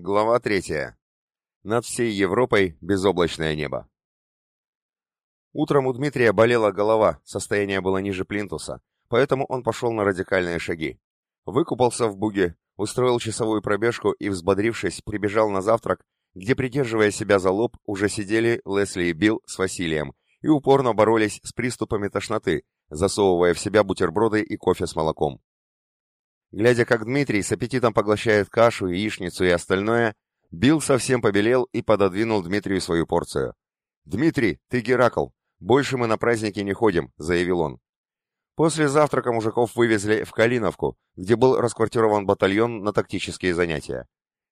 Глава третья. Над всей Европой безоблачное небо. Утром у Дмитрия болела голова, состояние было ниже плинтуса, поэтому он пошел на радикальные шаги. Выкупался в буге, устроил часовую пробежку и, взбодрившись, прибежал на завтрак, где, придерживая себя за лоб, уже сидели Лесли и Билл с Василием и упорно боролись с приступами тошноты, засовывая в себя бутерброды и кофе с молоком. Глядя, как Дмитрий с аппетитом поглощает кашу, яичницу и остальное, Билл совсем побелел и пододвинул Дмитрию свою порцию. «Дмитрий, ты Геракл. Больше мы на праздники не ходим», — заявил он. После завтрака мужиков вывезли в Калиновку, где был расквартирован батальон на тактические занятия.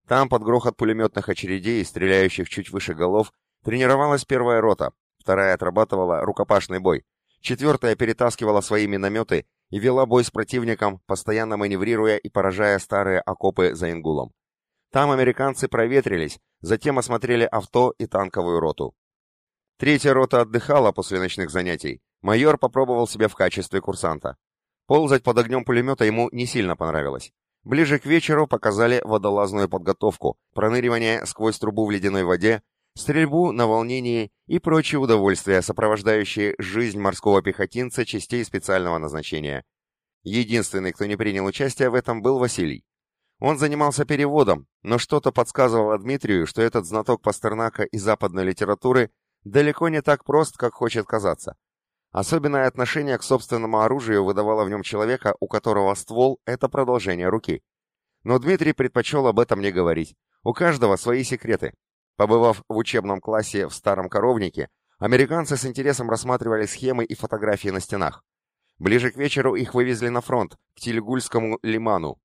Там, под грохот пулеметных очередей, стреляющих чуть выше голов, тренировалась первая рота, вторая отрабатывала рукопашный бой, четвертая перетаскивала свои минометы и вела бой с противником, постоянно маневрируя и поражая старые окопы за Ингулом. Там американцы проветрились, затем осмотрели авто и танковую роту. Третья рота отдыхала после ночных занятий. Майор попробовал себя в качестве курсанта. Ползать под огнем пулемета ему не сильно понравилось. Ближе к вечеру показали водолазную подготовку, проныривание сквозь трубу в ледяной воде, стрельбу на волнении и прочие удовольствия, сопровождающие жизнь морского пехотинца частей специального назначения. Единственный, кто не принял участие в этом, был Василий. Он занимался переводом, но что-то подсказывало Дмитрию, что этот знаток Пастернака и западной литературы далеко не так прост, как хочет казаться. Особенное отношение к собственному оружию выдавало в нем человека, у которого ствол — это продолжение руки. Но Дмитрий предпочел об этом не говорить. У каждого свои секреты, Побывав в учебном классе в старом коровнике, американцы с интересом рассматривали схемы и фотографии на стенах. Ближе к вечеру их вывезли на фронт, к Тильгульскому лиману.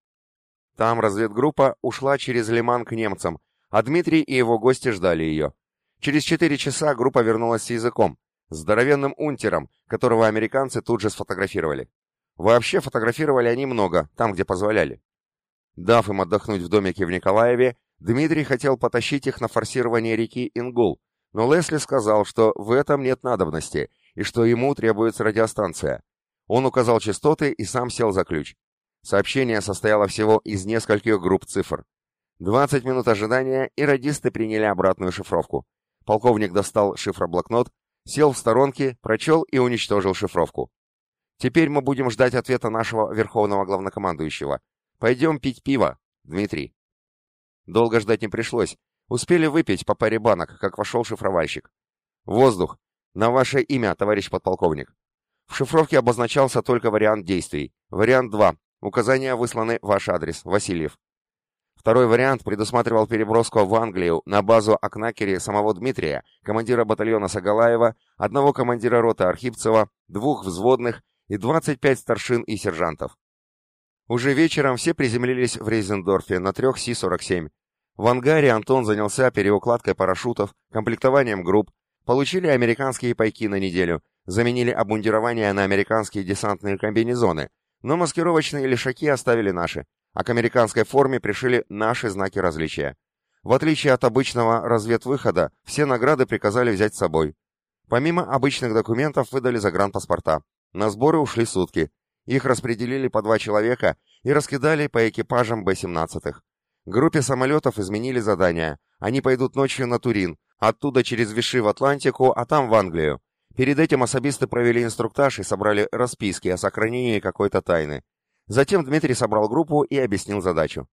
Там разведгруппа ушла через лиман к немцам, а Дмитрий и его гости ждали ее. Через четыре часа группа вернулась с языком, здоровенным унтером, которого американцы тут же сфотографировали. Вообще фотографировали они много, там, где позволяли. Дав им отдохнуть в домике в Николаеве, Дмитрий хотел потащить их на форсирование реки Ингул, но Лесли сказал, что в этом нет надобности и что ему требуется радиостанция. Он указал частоты и сам сел за ключ. Сообщение состояло всего из нескольких групп цифр. 20 минут ожидания, и радисты приняли обратную шифровку. Полковник достал шифроблокнот, сел в сторонке, прочел и уничтожил шифровку. Теперь мы будем ждать ответа нашего верховного главнокомандующего. Пойдем пить пиво, Дмитрий. Долго ждать не пришлось. Успели выпить по паре банок, как вошел шифровальщик. «Воздух! На ваше имя, товарищ подполковник!» В шифровке обозначался только вариант действий. Вариант 2. Указания высланы ваш адрес. Васильев. Второй вариант предусматривал переброску в Англию на базу Акнакери самого Дмитрия, командира батальона Сагалаева, одного командира роты Архипцева, двух взводных и 25 старшин и сержантов. Уже вечером все приземлились в Рейзендорфе на трех Си-47. В ангаре Антон занялся переукладкой парашютов, комплектованием групп, получили американские пайки на неделю, заменили обмундирование на американские десантные комбинезоны, но маскировочные лишаки оставили наши, а к американской форме пришили наши знаки различия. В отличие от обычного разведвыхода, все награды приказали взять с собой. Помимо обычных документов выдали загранпаспорта. На сборы ушли сутки. Их распределили по два человека и раскидали по экипажам Б-17. Группе самолетов изменили задание. Они пойдут ночью на Турин, оттуда через Виши в Атлантику, а там в Англию. Перед этим особисты провели инструктаж и собрали расписки о сохранении какой-то тайны. Затем Дмитрий собрал группу и объяснил задачу.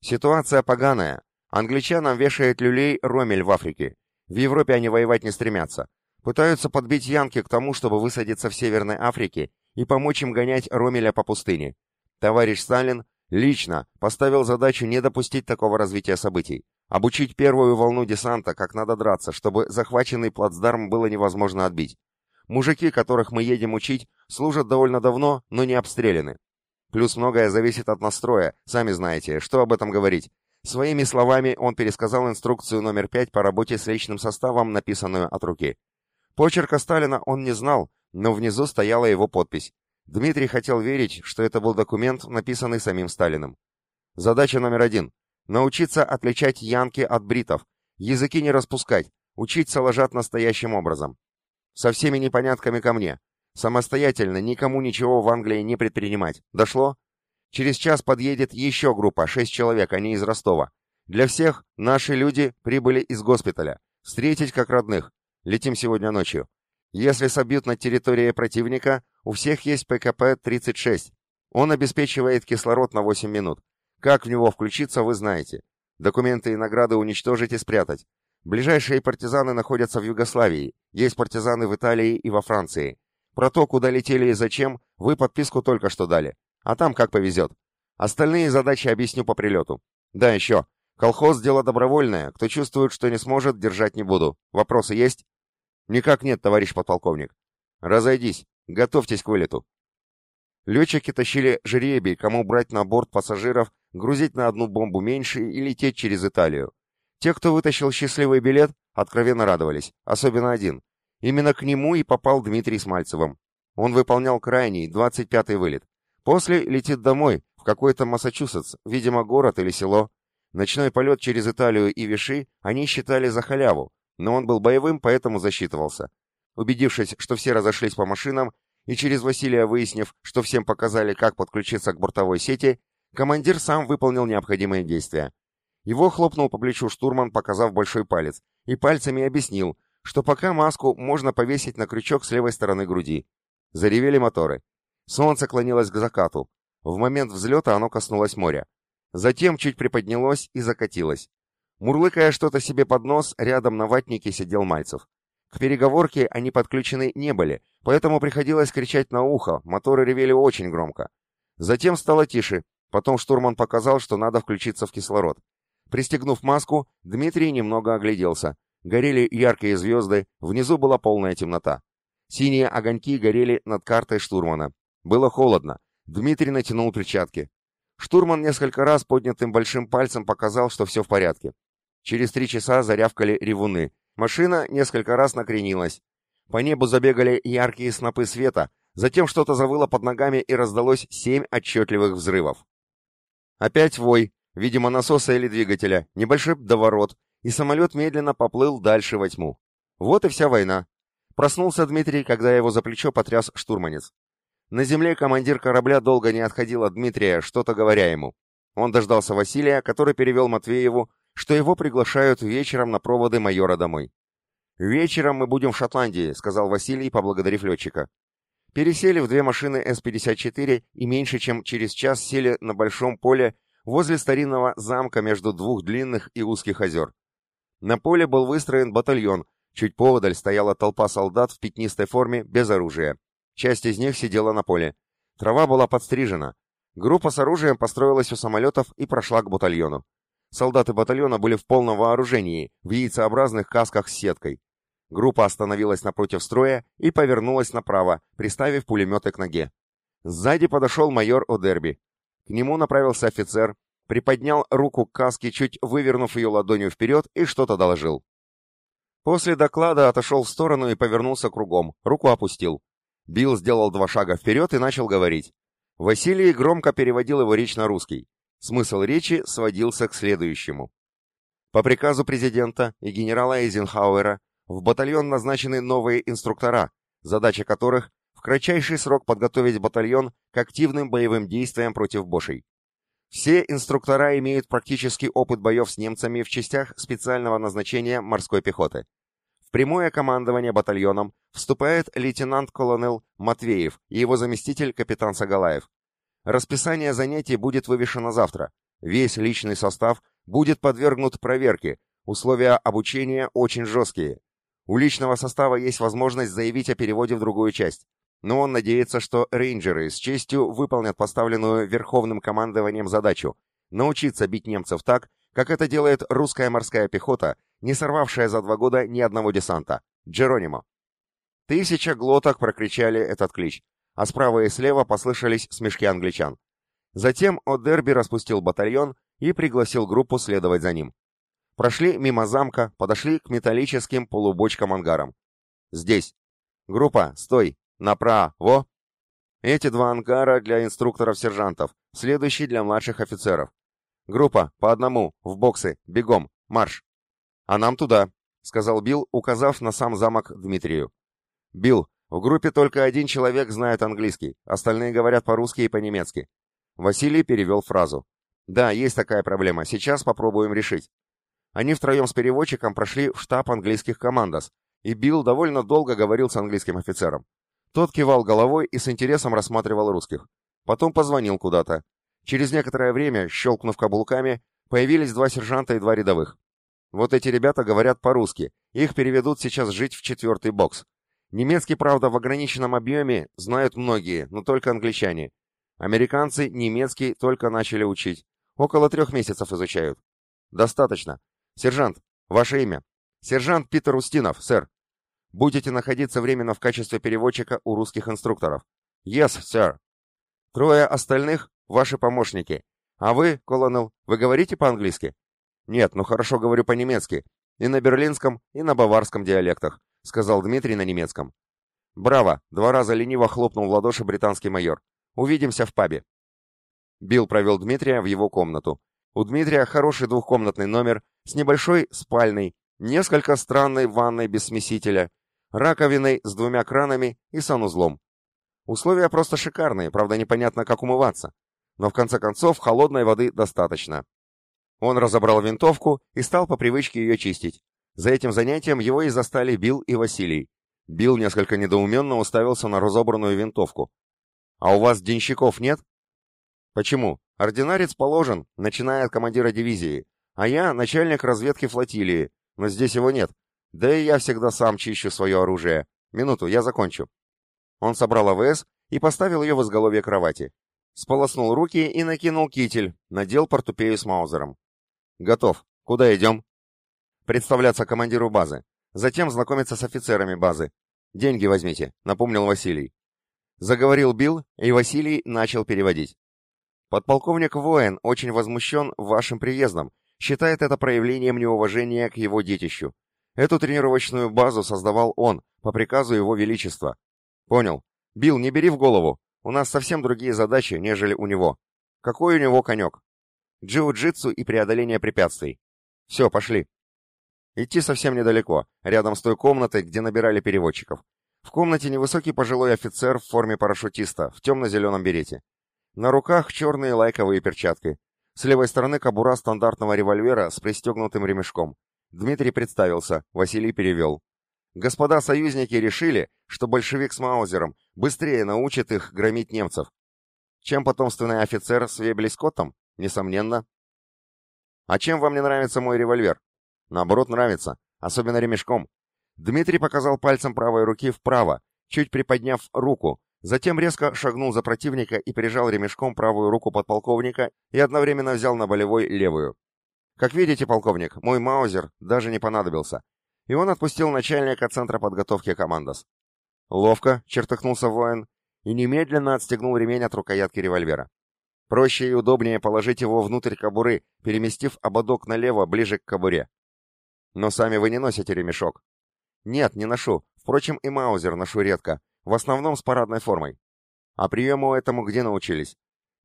Ситуация поганая. Англичанам вешает люлей Ромель в Африке. В Европе они воевать не стремятся. Пытаются подбить Янки к тому, чтобы высадиться в Северной Африке и помочь им гонять Ромеля по пустыне. Товарищ Сталин лично поставил задачу не допустить такого развития событий, обучить первую волну десанта, как надо драться, чтобы захваченный плацдарм было невозможно отбить. Мужики, которых мы едем учить, служат довольно давно, но не обстреляны. Плюс многое зависит от настроя, сами знаете, что об этом говорить. Своими словами он пересказал инструкцию номер пять по работе с личным составом, написанную от руки. Почерка Сталина он не знал, но внизу стояла его подпись. Дмитрий хотел верить, что это был документ, написанный самим Сталиным. Задача номер один – научиться отличать янки от бритов, языки не распускать, учить соложат настоящим образом. Со всеми непонятками ко мне. Самостоятельно никому ничего в Англии не предпринимать. Дошло? Через час подъедет еще группа, шесть человек, они из Ростова. Для всех наши люди прибыли из госпиталя. Встретить как родных. Летим сегодня ночью. Если собьют на территории противника, у всех есть ПКП-36. Он обеспечивает кислород на 8 минут. Как в него включиться, вы знаете. Документы и награды уничтожить и спрятать. Ближайшие партизаны находятся в Югославии, есть партизаны в Италии и во Франции. Про то, куда летели и зачем, вы подписку только что дали. А там как повезет. Остальные задачи объясню по прилету. Да, еще. Колхоз – дело добровольное. Кто чувствует, что не сможет, держать не буду. Вопросы есть? Никак нет, товарищ подполковник. Разойдись. Готовьтесь к вылету. Летчики тащили жребий, кому брать на борт пассажиров, грузить на одну бомбу меньше и лететь через Италию. Те, кто вытащил счастливый билет, откровенно радовались, особенно один. Именно к нему и попал Дмитрий с Мальцевым. Он выполнял крайний, 25-й вылет. После летит домой, в какой-то Массачусетс, видимо, город или село. Ночной полет через Италию и Виши они считали за халяву, но он был боевым, поэтому засчитывался. Убедившись, что все разошлись по машинам, и через Василия выяснив, что всем показали, как подключиться к бортовой сети, командир сам выполнил необходимые действия. Его хлопнул по плечу штурман, показав большой палец, и пальцами объяснил, что пока маску можно повесить на крючок с левой стороны груди. Заревели моторы. Солнце клонилось к закату. В момент взлета оно коснулось моря. Затем чуть приподнялось и закатилось. Мурлыкая что-то себе под нос, рядом на ватнике сидел Мальцев. К переговорке они подключены не были, поэтому приходилось кричать на ухо, моторы ревели очень громко. Затем стало тише, потом штурман показал, что надо включиться в кислород. Пристегнув маску, Дмитрий немного огляделся. Горели яркие звезды, внизу была полная темнота. Синие огоньки горели над картой штурмана. Было холодно. Дмитрий натянул перчатки. Штурман несколько раз поднятым большим пальцем показал, что все в порядке. Через три часа зарявкали ревуны. Машина несколько раз накренилась. По небу забегали яркие снопы света, затем что-то завыло под ногами и раздалось семь отчетливых взрывов. Опять вой, видимо, насоса или двигателя, небольшой доворот, и самолет медленно поплыл дальше во тьму. Вот и вся война. Проснулся Дмитрий, когда его за плечо потряс штурманец. На земле командир корабля долго не отходил от Дмитрия, что-то говоря ему. Он дождался Василия, который перевел Матвееву, что его приглашают вечером на проводы майора домой. «Вечером мы будем в Шотландии», — сказал Василий, поблагодарив летчика. Пересели в две машины С-54 и меньше чем через час сели на большом поле возле старинного замка между двух длинных и узких озер. На поле был выстроен батальон, чуть поодаль стояла толпа солдат в пятнистой форме, без оружия. Часть из них сидела на поле. Трава была подстрижена. Группа с оружием построилась у самолетов и прошла к батальону. Солдаты батальона были в полном вооружении, в яйцеобразных касках с сеткой. Группа остановилась напротив строя и повернулась направо, приставив пулеметы к ноге. Сзади подошел майор Одерби. К нему направился офицер, приподнял руку к каске, чуть вывернув ее ладонью вперед, и что-то доложил. После доклада отошел в сторону и повернулся кругом, руку опустил. Билл сделал два шага вперед и начал говорить. Василий громко переводил его речь на русский. Смысл речи сводился к следующему. По приказу президента и генерала Эйзенхауэра в батальон назначены новые инструктора, задача которых в кратчайший срок подготовить батальон к активным боевым действиям против Бошей. Все инструктора имеют практический опыт боев с немцами в частях специального назначения морской пехоты. В прямое командование батальоном вступает лейтенант-колонел Матвеев и его заместитель капитан Сагалаев. Расписание занятий будет вывешено завтра. Весь личный состав будет подвергнут проверке. Условия обучения очень жесткие. У личного состава есть возможность заявить о переводе в другую часть. Но он надеется, что рейнджеры с честью выполнят поставленную Верховным командованием задачу – научиться бить немцев так, как это делает русская морская пехота, не сорвавшая за два года ни одного десанта. Джеронимо. Тысяча глоток прокричали этот клич а справа и слева послышались смешки англичан. Затем О'Дерби распустил батальон и пригласил группу следовать за ним. Прошли мимо замка, подошли к металлическим полубочкам-ангарам. «Здесь. Группа, стой! Направо!» Эти два ангара для инструкторов-сержантов, следующий для младших офицеров. «Группа, по одному, в боксы, бегом, марш!» «А нам туда», — сказал Билл, указав на сам замок Дмитрию. «Билл, в группе только один человек знает английский, остальные говорят по-русски и по-немецки. Василий перевел фразу. Да, есть такая проблема. Сейчас попробуем решить. Они втроем с переводчиком прошли в штаб английских командос, и Билл довольно долго говорил с английским офицером. Тот кивал головой и с интересом рассматривал русских. Потом позвонил куда-то. Через некоторое время, щелкнув каблуками, появились два сержанта и два рядовых. Вот эти ребята говорят по-русски, их переведут сейчас жить в четвертый бокс. Немецкий, правда, в ограниченном объеме знают многие, но только англичане. Американцы немецкий только начали учить. Около трех месяцев изучают. Достаточно. Сержант, ваше имя? Сержант Питер Устинов, сэр. Будете находиться временно в качестве переводчика у русских инструкторов. Yes, sir. Трое остальных — ваши помощники. А вы, колонел, вы говорите по-английски? Нет, ну хорошо говорю по-немецки. И на берлинском, и на баварском диалектах, сказал Дмитрий на немецком. Браво! Два раза лениво хлопнул в ладоши британский майор. Увидимся в пабе. Билл провел Дмитрия в его комнату. У Дмитрия хороший двухкомнатный номер с небольшой спальной, несколько странной ванной без смесителя, раковиной с двумя кранами и санузлом. Условия просто шикарные, правда непонятно, как умываться. Но в конце концов холодной воды достаточно. Он разобрал винтовку и стал по привычке ее чистить. За этим занятием его и застали Билл и Василий. Билл несколько недоуменно уставился на разобранную винтовку. «А у вас денщиков нет?» «Почему? Ординарец положен, начиная от командира дивизии, а я начальник разведки флотилии, но здесь его нет. Да и я всегда сам чищу свое оружие. Минуту, я закончу». Он собрал АВС и поставил ее в изголовье кровати. Сполоснул руки и накинул китель, надел портупею с маузером. «Готов. Куда идем?» «Представляться командиру базы. Затем знакомиться с офицерами базы. Деньги возьмите», — напомнил Василий. Заговорил Билл, и Василий начал переводить. «Подполковник Воин очень возмущен вашим приездом, считает это проявлением неуважения к его детищу. Эту тренировочную базу создавал он, по приказу его величества. Понял. Билл, не бери в голову. У нас совсем другие задачи, нежели у него. Какой у него конек? Джиу-джитсу и преодоление препятствий. Все, пошли. Идти совсем недалеко, рядом с той комнатой, где набирали переводчиков. В комнате невысокий пожилой офицер в форме парашютиста, в темно-зеленом берете. На руках черные лайковые перчатки. С левой стороны кобура стандартного револьвера с пристегнутым ремешком. Дмитрий представился, Василий перевел. Господа союзники решили, что большевик с Маузером быстрее научит их громить немцев. Чем потомственный офицер с Вебли Скоттом? Несомненно. А чем вам не нравится мой револьвер? Наоборот, нравится, особенно ремешком. Дмитрий показал пальцем правой руки вправо, чуть приподняв руку, затем резко шагнул за противника и прижал ремешком правую руку подполковника и одновременно взял на болевой левую. Как видите, полковник, мой маузер даже не понадобился и он отпустил начальника центра подготовки командос. Ловко, чертыхнулся воин, и немедленно отстегнул ремень от рукоятки револьвера. Проще и удобнее положить его внутрь кобуры, переместив ободок налево, ближе к кобуре. Но сами вы не носите ремешок. Нет, не ношу. Впрочем, и маузер ношу редко, в основном с парадной формой. А приему этому где научились?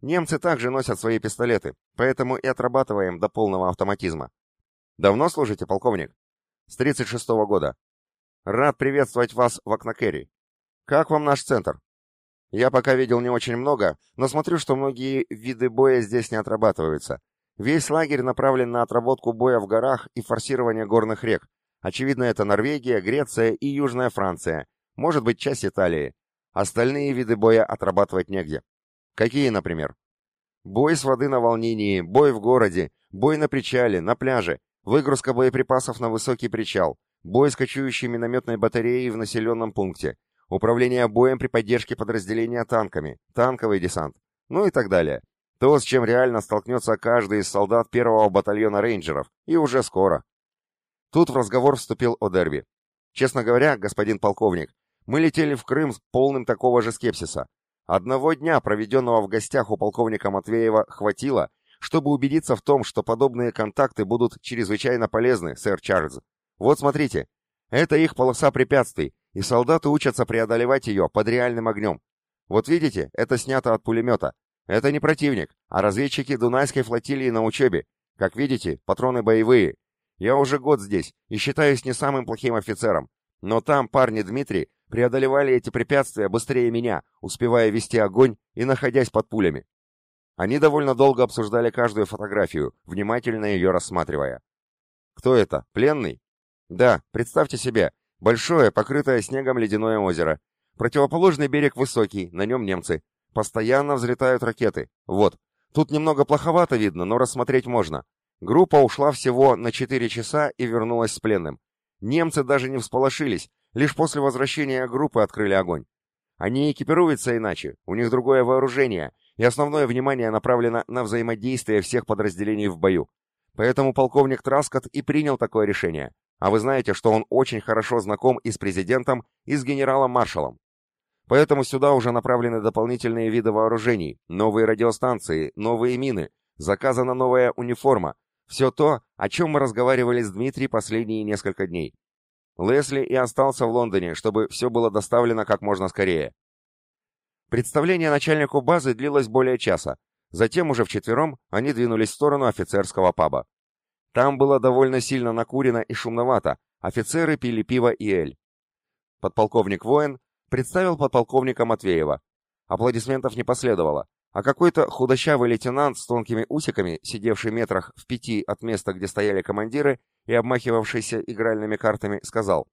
Немцы также носят свои пистолеты, поэтому и отрабатываем до полного автоматизма. Давно служите, полковник? С 36 -го года. Рад приветствовать вас в Акнакерри. Как вам наш центр? Я пока видел не очень много, но смотрю, что многие виды боя здесь не отрабатываются. Весь лагерь направлен на отработку боя в горах и форсирование горных рек. Очевидно, это Норвегия, Греция и Южная Франция. Может быть, часть Италии. Остальные виды боя отрабатывать негде. Какие, например? Бой с воды на волнении, бой в городе, бой на причале, на пляже, Выгрузка боеприпасов на высокий причал, бой с кочующей минометной батареей в населенном пункте, управление боем при поддержке подразделения танками, танковый десант, ну и так далее. То, с чем реально столкнется каждый из солдат первого батальона рейнджеров, и уже скоро. Тут в разговор вступил Одерби. Честно говоря, господин полковник, мы летели в Крым с полным такого же скепсиса. Одного дня, проведенного в гостях у полковника Матвеева, хватило, чтобы убедиться в том, что подобные контакты будут чрезвычайно полезны, сэр Чарльз. Вот смотрите, это их полоса препятствий, и солдаты учатся преодолевать ее под реальным огнем. Вот видите, это снято от пулемета. Это не противник, а разведчики Дунайской флотилии на учебе. Как видите, патроны боевые. Я уже год здесь и считаюсь не самым плохим офицером. Но там парни Дмитрий преодолевали эти препятствия быстрее меня, успевая вести огонь и находясь под пулями. Они довольно долго обсуждали каждую фотографию, внимательно ее рассматривая. Кто это? Пленный? Да, представьте себе, большое, покрытое снегом ледяное озеро. Противоположный берег высокий, на нем немцы. Постоянно взлетают ракеты. Вот. Тут немного плоховато видно, но рассмотреть можно. Группа ушла всего на 4 часа и вернулась с пленным. Немцы даже не всполошились, лишь после возвращения группы открыли огонь. Они экипируются иначе, у них другое вооружение, и основное внимание направлено на взаимодействие всех подразделений в бою. Поэтому полковник Траскот и принял такое решение. А вы знаете, что он очень хорошо знаком и с президентом, и с генералом-маршалом. Поэтому сюда уже направлены дополнительные виды вооружений, новые радиостанции, новые мины, заказана новая униформа. Все то, о чем мы разговаривали с Дмитрием последние несколько дней. Лесли и остался в Лондоне, чтобы все было доставлено как можно скорее. Представление начальнику базы длилось более часа. Затем уже вчетвером они двинулись в сторону офицерского паба. Там было довольно сильно накурено и шумновато, офицеры пили пиво и эль. Подполковник Воин представил подполковника Матвеева. Аплодисментов не последовало, а какой-то худощавый лейтенант с тонкими усиками, сидевший метрах в пяти от места, где стояли командиры, и обмахивавшийся игральными картами, сказал,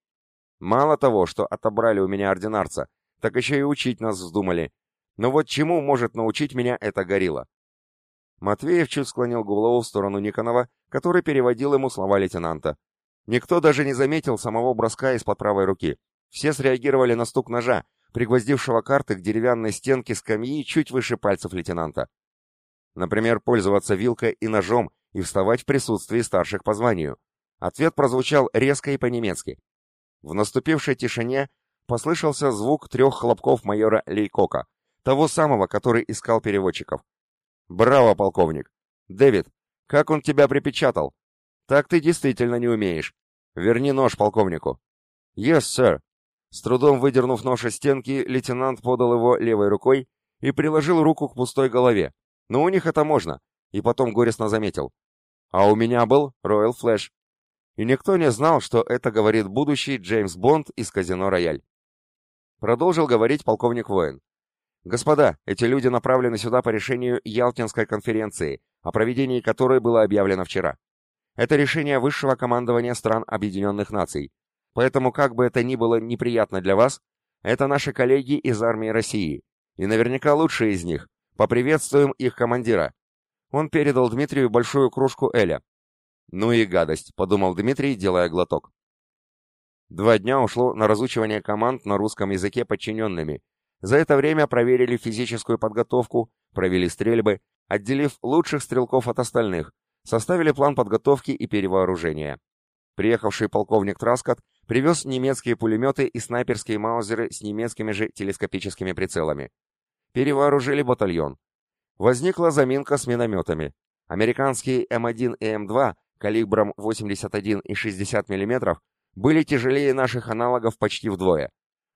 «Мало того, что отобрали у меня ординарца, так еще и учить нас вздумали. Но вот чему может научить меня эта горилла?» Матвеев чуть склонил голову в сторону Никонова, который переводил ему слова лейтенанта. Никто даже не заметил самого броска из-под правой руки. Все среагировали на стук ножа, пригвоздившего карты к деревянной стенке скамьи чуть выше пальцев лейтенанта. Например, пользоваться вилкой и ножом и вставать в присутствии старших по званию. Ответ прозвучал резко и по-немецки. В наступившей тишине послышался звук трех хлопков майора Лейкока, того самого, который искал переводчиков. «Браво, полковник! Дэвид, как он тебя припечатал? Так ты действительно не умеешь. Верни нож полковнику». «Yes, sir». С трудом выдернув нож из стенки, лейтенант подал его левой рукой и приложил руку к пустой голове. «Но у них это можно». И потом горестно заметил. «А у меня был Royal Flash» и никто не знал, что это говорит будущий Джеймс Бонд из казино «Рояль». Продолжил говорить полковник Воин. «Господа, эти люди направлены сюда по решению Ялтинской конференции, о проведении которой было объявлено вчера. Это решение высшего командования стран Объединенных Наций. Поэтому, как бы это ни было неприятно для вас, это наши коллеги из армии России. И наверняка лучшие из них. Поприветствуем их командира». Он передал Дмитрию большую кружку Эля. «Ну и гадость», — подумал Дмитрий, делая глоток. Два дня ушло на разучивание команд на русском языке подчиненными. За это время проверили физическую подготовку, провели стрельбы, отделив лучших стрелков от остальных, составили план подготовки и перевооружения. Приехавший полковник Траскот привез немецкие пулеметы и снайперские маузеры с немецкими же телескопическими прицелами. Перевооружили батальон. Возникла заминка с минометами. Американские М1 и М2 калибром 81 и 60 мм были тяжелее наших аналогов почти вдвое,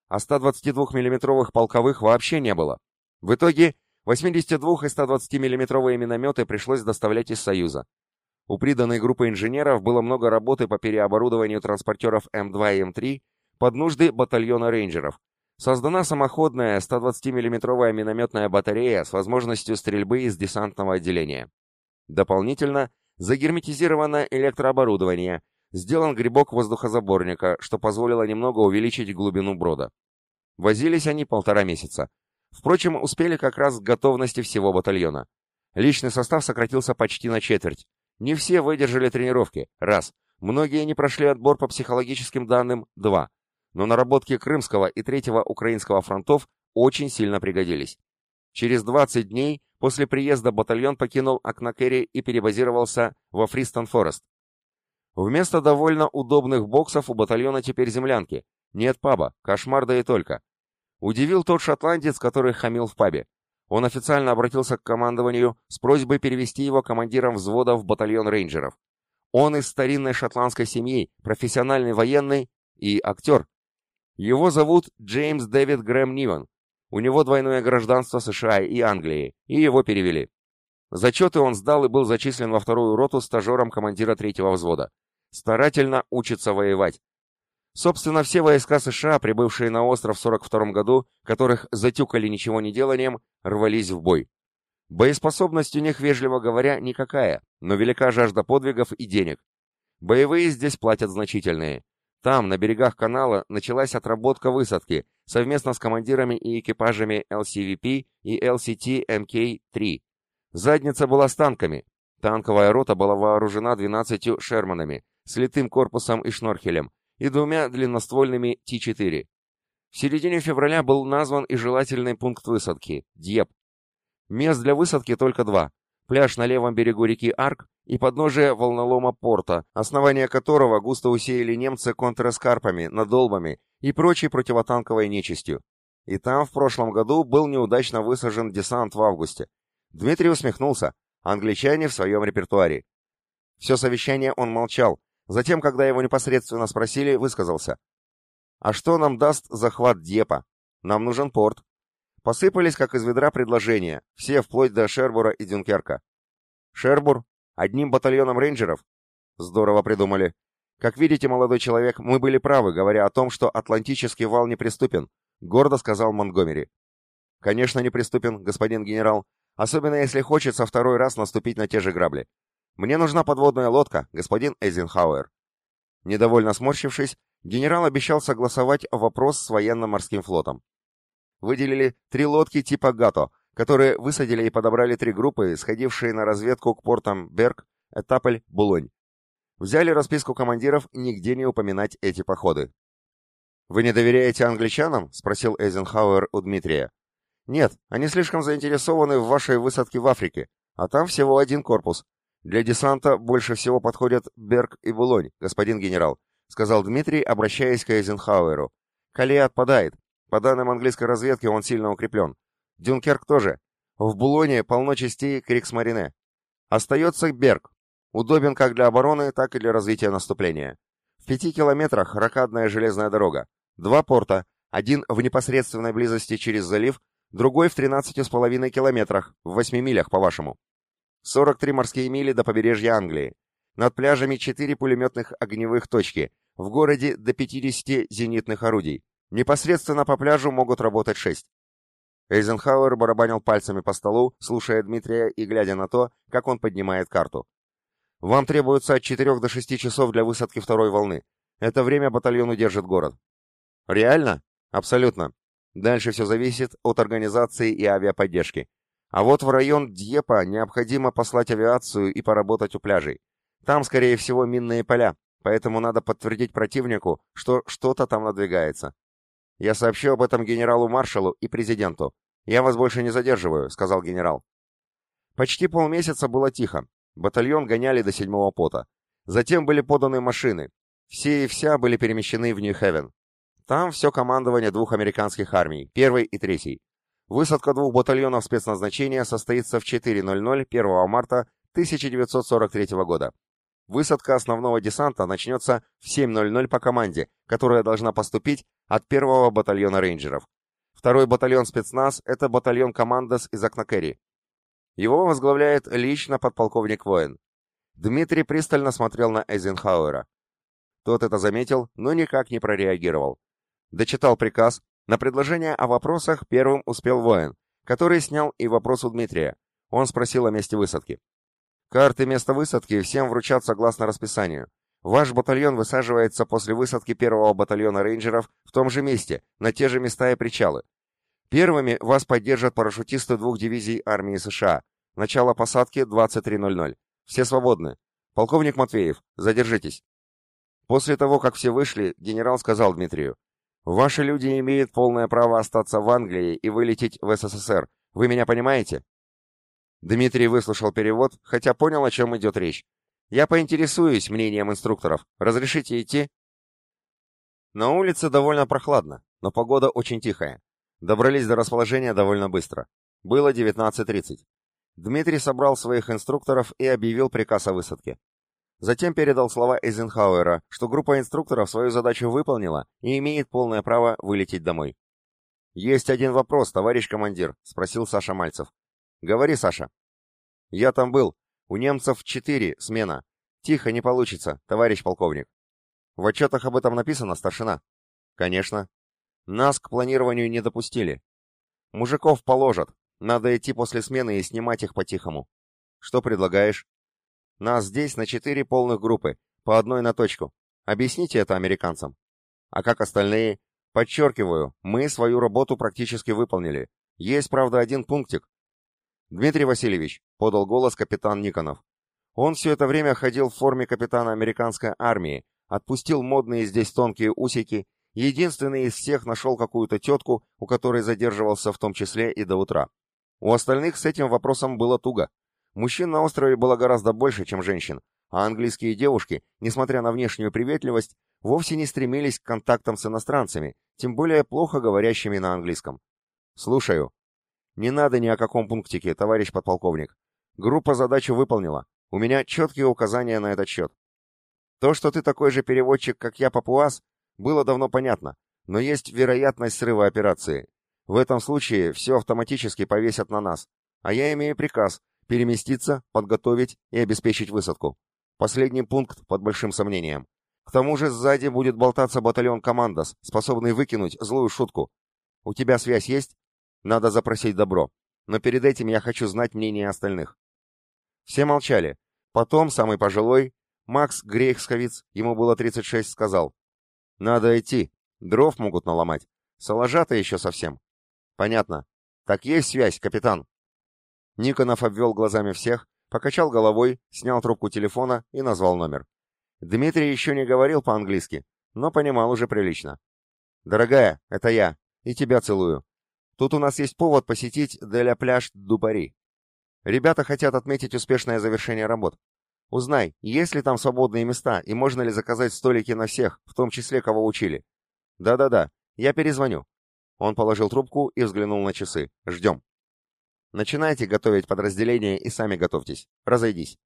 а 122 миллиметровых полковых вообще не было. В итоге 82 и 120 миллиметровые минометы пришлось доставлять из Союза. У приданной группы инженеров было много работы по переоборудованию транспортеров М2 и М3 под нужды батальона рейнджеров. Создана самоходная 120 миллиметровая минометная батарея с возможностью стрельбы из десантного отделения. Дополнительно Загерметизировано электрооборудование, сделан грибок воздухозаборника, что позволило немного увеличить глубину брода. Возились они полтора месяца. Впрочем, успели как раз к готовности всего батальона. Личный состав сократился почти на четверть. Не все выдержали тренировки, раз. Многие не прошли отбор по психологическим данным, два. Но наработки Крымского и Третьего Украинского фронтов очень сильно пригодились. Через 20 дней После приезда батальон покинул Акнакери и перебазировался во Фристон-Форест. Вместо довольно удобных боксов у батальона теперь землянки. Нет паба, кошмар да и только. Удивил тот шотландец, который хамил в пабе. Он официально обратился к командованию с просьбой перевести его командиром взвода в батальон рейнджеров. Он из старинной шотландской семьи, профессиональный военный и актер. Его зовут Джеймс Дэвид Грэм Ниван, у него двойное гражданство США и Англии, и его перевели. Зачеты он сдал и был зачислен во вторую роту стажером командира третьего взвода. Старательно учится воевать. Собственно, все войска США, прибывшие на остров в 42 году, которых затюкали ничего не деланием, рвались в бой. Боеспособность у них, вежливо говоря, никакая, но велика жажда подвигов и денег. Боевые здесь платят значительные. Там, на берегах канала, началась отработка высадки совместно с командирами и экипажами LCVP и LCT MK-3. Задница была с танками. Танковая рота была вооружена 12 Шерманами, с литым корпусом и шнорхелем, и двумя длинноствольными Т-4. В середине февраля был назван и желательный пункт высадки – Дьеп. Мест для высадки только два – пляж на левом берегу реки Арк и подножие волнолома порта, основание которого густо усеяли немцы контрэскарпами, надолбами и прочей противотанковой нечистью. И там в прошлом году был неудачно высажен десант в августе. Дмитрий усмехнулся. Англичане в своем репертуаре. Все совещание он молчал. Затем, когда его непосредственно спросили, высказался. «А что нам даст захват Депа? Нам нужен порт». Посыпались, как из ведра, предложения, все вплоть до Шербура и Дюнкерка. «Шербур? Одним батальоном рейнджеров? Здорово придумали. Как видите, молодой человек, мы были правы, говоря о том, что Атлантический вал неприступен, гордо сказал Монтгомери. Конечно, неприступен, господин генерал, особенно если хочется второй раз наступить на те же грабли. Мне нужна подводная лодка, господин Эйзенхауэр. Недовольно сморщившись, генерал обещал согласовать вопрос с военно-морским флотом. Выделили три лодки типа «Гато», которые высадили и подобрали три группы, сходившие на разведку к портам Берг, Этаполь, Булонь. Взяли расписку командиров нигде не упоминать эти походы. «Вы не доверяете англичанам?» — спросил Эйзенхауэр у Дмитрия. «Нет, они слишком заинтересованы в вашей высадке в Африке, а там всего один корпус. Для десанта больше всего подходят Берг и Булонь, господин генерал», — сказал Дмитрий, обращаясь к Эйзенхауэру. «Калия отпадает. По данным английской разведки, он сильно укреплен. Дюнкерк тоже. В Булоне полно частей Криксмарине. Остается Берг. Удобен как для обороны, так и для развития наступления. В пяти километрах ракадная железная дорога. Два порта. Один в непосредственной близости через залив, другой в 13,5 километрах, в 8 милях, по-вашему. 43 морские мили до побережья Англии. Над пляжами 4 пулеметных огневых точки. В городе до 50 зенитных орудий. Непосредственно по пляжу могут работать 6. Эйзенхауэр барабанил пальцами по столу, слушая Дмитрия и глядя на то, как он поднимает карту. «Вам требуется от 4 до 6 часов для высадки второй волны. Это время батальон удержит город». «Реально?» «Абсолютно. Дальше все зависит от организации и авиаподдержки. А вот в район Дьепа необходимо послать авиацию и поработать у пляжей. Там, скорее всего, минные поля, поэтому надо подтвердить противнику, что что-то там надвигается. «Я сообщу об этом генералу-маршалу и президенту. Я вас больше не задерживаю», — сказал генерал. Почти полмесяца было тихо. Батальон гоняли до седьмого пота. Затем были поданы машины. Все и вся были перемещены в Нью-Хевен. Там все командование двух американских армий, первой и третьей. Высадка двух батальонов спецназначения состоится в 4.00 1 марта 1943 года. Высадка основного десанта начнется в 7.00 по команде, которая должна поступить от первого батальона рейнджеров. Второй батальон спецназ – это батальон командос из Акнакери. Его возглавляет лично подполковник воин. Дмитрий пристально смотрел на Эйзенхауэра. Тот это заметил, но никак не прореагировал. Дочитал приказ. На предложение о вопросах первым успел воин, который снял и вопрос у Дмитрия. Он спросил о месте высадки. Карты места высадки всем вручат согласно расписанию. Ваш батальон высаживается после высадки первого батальона рейнджеров в том же месте, на те же места и причалы. Первыми вас поддержат парашютисты двух дивизий армии США. Начало посадки 23.00. Все свободны. Полковник Матвеев, задержитесь. После того, как все вышли, генерал сказал Дмитрию, «Ваши люди имеют полное право остаться в Англии и вылететь в СССР. Вы меня понимаете?» Дмитрий выслушал перевод, хотя понял, о чем идет речь. «Я поинтересуюсь мнением инструкторов. Разрешите идти?» На улице довольно прохладно, но погода очень тихая. Добрались до расположения довольно быстро. Было 19.30. Дмитрий собрал своих инструкторов и объявил приказ о высадке. Затем передал слова Эйзенхауэра, что группа инструкторов свою задачу выполнила и имеет полное право вылететь домой. «Есть один вопрос, товарищ командир», — спросил Саша Мальцев. Говори, Саша. Я там был. У немцев четыре, смена. Тихо, не получится, товарищ полковник. В отчетах об этом написано, старшина? Конечно. Нас к планированию не допустили. Мужиков положат. Надо идти после смены и снимать их по-тихому. Что предлагаешь? Нас здесь на четыре полных группы, по одной на точку. Объясните это американцам. А как остальные? Подчеркиваю, мы свою работу практически выполнили. Есть, правда, один пунктик. Дмитрий Васильевич, подал голос капитан Никонов. Он все это время ходил в форме капитана американской армии, отпустил модные здесь тонкие усики, единственный из всех нашел какую-то тетку, у которой задерживался в том числе и до утра. У остальных с этим вопросом было туго. Мужчин на острове было гораздо больше, чем женщин, а английские девушки, несмотря на внешнюю приветливость, вовсе не стремились к контактам с иностранцами, тем более плохо говорящими на английском. «Слушаю». «Не надо ни о каком пунктике, товарищ подполковник. Группа задачу выполнила. У меня четкие указания на этот счет. То, что ты такой же переводчик, как я, папуас, было давно понятно, но есть вероятность срыва операции. В этом случае все автоматически повесят на нас, а я имею приказ переместиться, подготовить и обеспечить высадку. Последний пункт под большим сомнением. К тому же сзади будет болтаться батальон «Командос», способный выкинуть злую шутку. У тебя связь есть? Надо запросить добро. Но перед этим я хочу знать мнение остальных. Все молчали. Потом самый пожилой, Макс Грейхсковиц, ему было 36, сказал. «Надо идти. Дров могут наломать. Соложата еще совсем». «Понятно. Так есть связь, капитан?» Никонов обвел глазами всех, покачал головой, снял трубку телефона и назвал номер. Дмитрий еще не говорил по-английски, но понимал уже прилично. «Дорогая, это я, и тебя целую. Тут у нас есть повод посетить Деля пляж Дупари. Ребята хотят отметить успешное завершение работ. Узнай, есть ли там свободные места и можно ли заказать столики на всех, в том числе кого учили. Да-да-да, я перезвоню». Он положил трубку и взглянул на часы. «Ждем». Начинайте готовить подразделение и сами готовьтесь. Разойдись.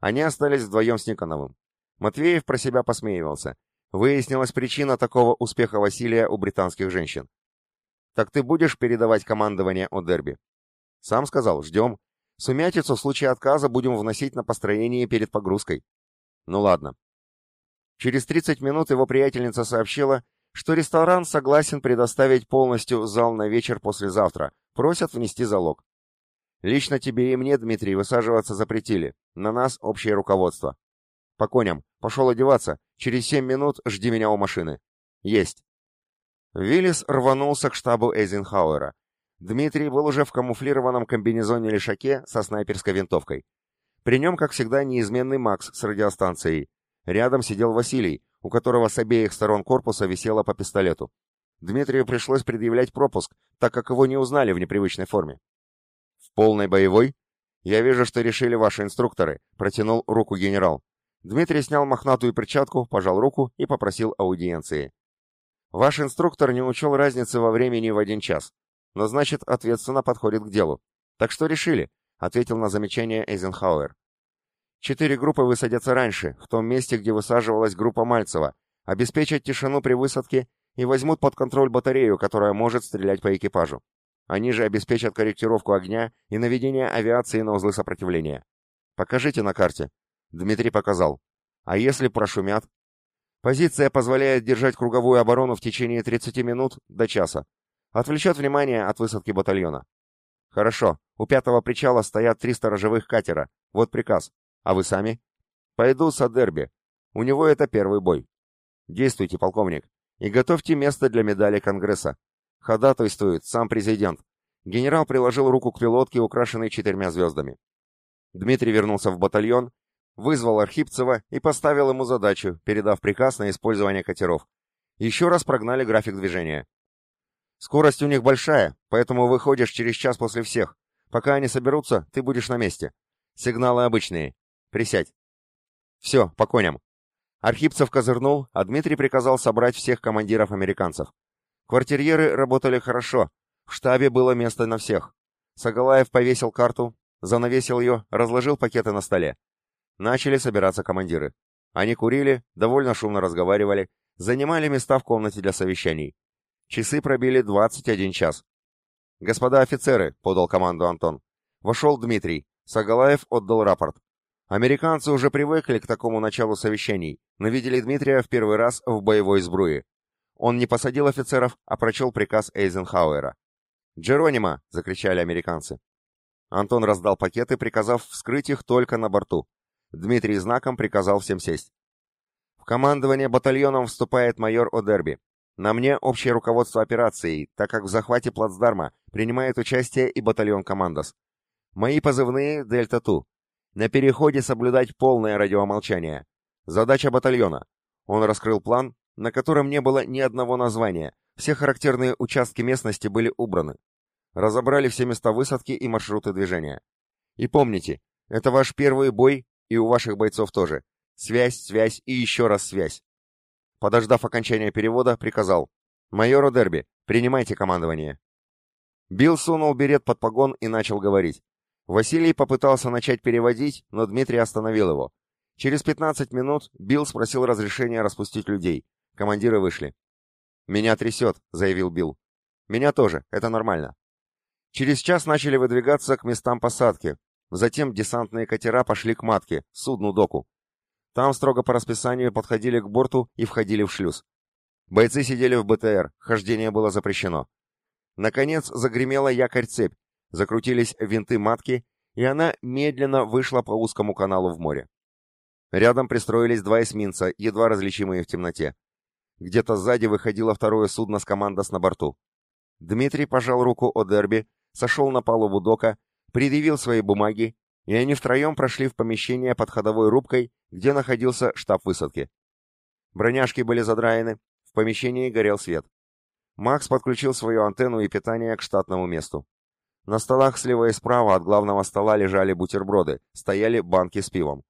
Они остались вдвоем с Никоновым. Матвеев про себя посмеивался. Выяснилась причина такого успеха Василия у британских женщин. «Так ты будешь передавать командование о дерби?» «Сам сказал, ждем. Сумятицу в случае отказа будем вносить на построение перед погрузкой». «Ну ладно». Через 30 минут его приятельница сообщила, что ресторан согласен предоставить полностью зал на вечер послезавтра, просят внести залог. Лично тебе и мне, Дмитрий, высаживаться запретили. На нас общее руководство. По коням. Пошел одеваться. Через семь минут жди меня у машины. Есть. Виллис рванулся к штабу Эйзенхауэра. Дмитрий был уже в камуфлированном комбинезоне-лишаке со снайперской винтовкой. При нем, как всегда, неизменный Макс с радиостанцией. Рядом сидел Василий, у которого с обеих сторон корпуса висело по пистолету. Дмитрию пришлось предъявлять пропуск, так как его не узнали в непривычной форме полной боевой? Я вижу, что решили ваши инструкторы, протянул руку генерал. Дмитрий снял мохнатую перчатку, пожал руку и попросил аудиенции. Ваш инструктор не учел разницы во времени в один час, но значит ответственно подходит к делу. Так что решили? ответил на замечание Эйзенхауэр. Четыре группы высадятся раньше, в том месте, где высаживалась группа Мальцева, обеспечат тишину при высадке и возьмут под контроль батарею, которая может стрелять по экипажу. Они же обеспечат корректировку огня и наведение авиации на узлы сопротивления. Покажите на карте. Дмитрий показал. А если прошумят? Позиция позволяет держать круговую оборону в течение 30 минут до часа. Отвлечет внимание от высадки батальона. Хорошо, у пятого причала стоят три сторожевых катера. Вот приказ. А вы сами? Пойду с Адерби. У него это первый бой. Действуйте, полковник, и готовьте место для медали Конгресса. Ходатайствует сам президент. Генерал приложил руку к пилотке, украшенной четырьмя звездами. Дмитрий вернулся в батальон, вызвал Архипцева и поставил ему задачу, передав приказ на использование катеров. Еще раз прогнали график движения. Скорость у них большая, поэтому выходишь через час после всех. Пока они соберутся, ты будешь на месте. Сигналы обычные. Присядь. Все, по коням. Архипцев козырнул, а Дмитрий приказал собрать всех командиров американцев. Квартирьеры работали хорошо. В штабе было место на всех. Сагалаев повесил карту, занавесил ее, разложил пакеты на столе. Начали собираться командиры. Они курили, довольно шумно разговаривали, занимали места в комнате для совещаний. Часы пробили 21 час. «Господа офицеры», — подал команду Антон. Вошел Дмитрий. Сагалаев отдал рапорт. Американцы уже привыкли к такому началу совещаний, но видели Дмитрия в первый раз в боевой сбруе. Он не посадил офицеров, а прочел приказ Эйзенхауэра. «Джеронимо!» — закричали американцы. Антон раздал пакеты, приказав вскрыть их только на борту. Дмитрий знаком приказал всем сесть. В командование батальоном вступает майор Одерби. На мне общее руководство операцией, так как в захвате плацдарма принимает участие и батальон «Командос». Мои позывные «Дельта-Ту». На переходе соблюдать полное радиомолчание. Задача батальона. Он раскрыл план, на котором не было ни одного названия, все характерные участки местности были убраны. Разобрали все места высадки и маршруты движения. И помните, это ваш первый бой, и у ваших бойцов тоже. Связь, связь и еще раз связь. Подождав окончания перевода, приказал. «Майору Дерби, принимайте командование». Билл сунул берет под погон и начал говорить. Василий попытался начать переводить, но Дмитрий остановил его. Через 15 минут Билл спросил разрешения распустить людей. Командиры вышли. «Меня трясет», — заявил Билл. «Меня тоже, это нормально». Через час начали выдвигаться к местам посадки. Затем десантные катера пошли к матке, судну доку. Там строго по расписанию подходили к борту и входили в шлюз. Бойцы сидели в БТР, хождение было запрещено. Наконец загремела якорь-цепь, закрутились винты матки, и она медленно вышла по узкому каналу в море. Рядом пристроились два эсминца, едва различимые в темноте. Где-то сзади выходило второе судно с командос на борту. Дмитрий пожал руку Одерби, сошел на палубу дока, предъявил свои бумаги, и они втроем прошли в помещение под ходовой рубкой, где находился штаб высадки. Броняшки были задраены, в помещении горел свет. Макс подключил свою антенну и питание к штатному месту. На столах слева и справа от главного стола лежали бутерброды, стояли банки с пивом.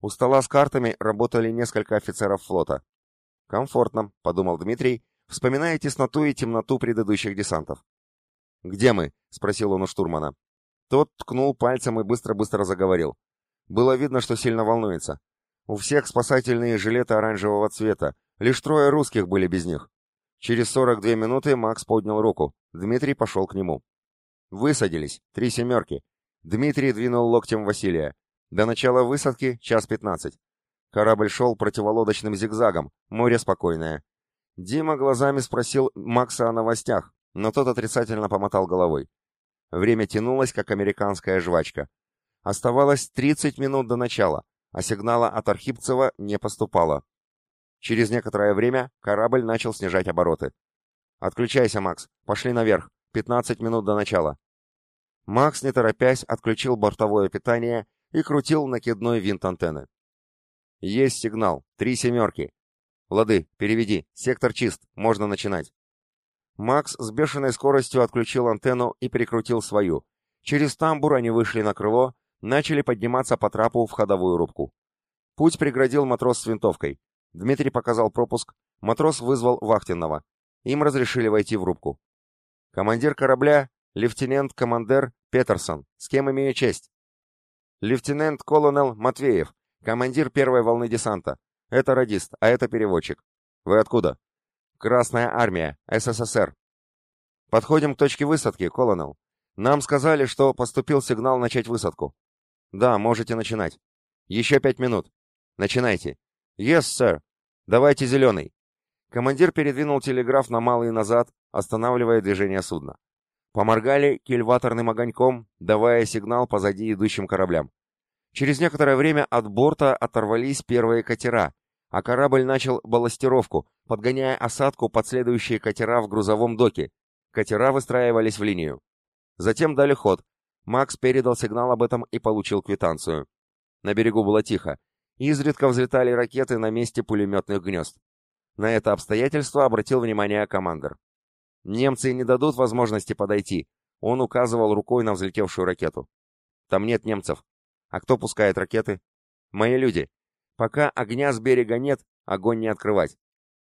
У стола с картами работали несколько офицеров флота. «Комфортно», — подумал Дмитрий, вспоминая тесноту и темноту предыдущих десантов. «Где мы?» — спросил он у штурмана. Тот ткнул пальцем и быстро-быстро заговорил. Было видно, что сильно волнуется. У всех спасательные жилеты оранжевого цвета, лишь трое русских были без них. Через 42 минуты Макс поднял руку. Дмитрий пошел к нему. Высадились. Три семерки. Дмитрий двинул локтем Василия. До начала высадки час пятнадцать. Корабль шел противолодочным зигзагом, море спокойное. Дима глазами спросил Макса о новостях, но тот отрицательно помотал головой. Время тянулось, как американская жвачка. Оставалось 30 минут до начала, а сигнала от Архипцева не поступало. Через некоторое время корабль начал снижать обороты. «Отключайся, Макс. Пошли наверх. 15 минут до начала». Макс, не торопясь, отключил бортовое питание и крутил накидной винт антенны. «Есть сигнал. Три семерки. Лады, переведи. Сектор чист. Можно начинать». Макс с бешеной скоростью отключил антенну и прикрутил свою. Через тамбур они вышли на крыло, начали подниматься по трапу в ходовую рубку. Путь преградил матрос с винтовкой. Дмитрий показал пропуск, матрос вызвал вахтенного. Им разрешили войти в рубку. Командир корабля — лейтенант-командер Петерсон. С кем имею честь? Лейтенант-колонел Матвеев, командир первой волны десанта. Это радист, а это переводчик. Вы откуда? Красная армия, СССР. Подходим к точке высадки, колонел. Нам сказали, что поступил сигнал начать высадку. Да, можете начинать. Еще пять минут. Начинайте. Yes, sir. Давайте зеленый. Командир передвинул телеграф на малый назад, останавливая движение судна. Поморгали кильваторным огоньком, давая сигнал позади идущим кораблям. Через некоторое время от борта оторвались первые катера, а корабль начал балластировку, подгоняя осадку под следующие катера в грузовом доке. Катера выстраивались в линию. Затем дали ход. Макс передал сигнал об этом и получил квитанцию. На берегу было тихо. Изредка взлетали ракеты на месте пулеметных гнезд. На это обстоятельство обратил внимание командир. «Немцы не дадут возможности подойти», — он указывал рукой на взлетевшую ракету. «Там нет немцев. А кто пускает ракеты?» «Мои люди. Пока огня с берега нет, огонь не открывать.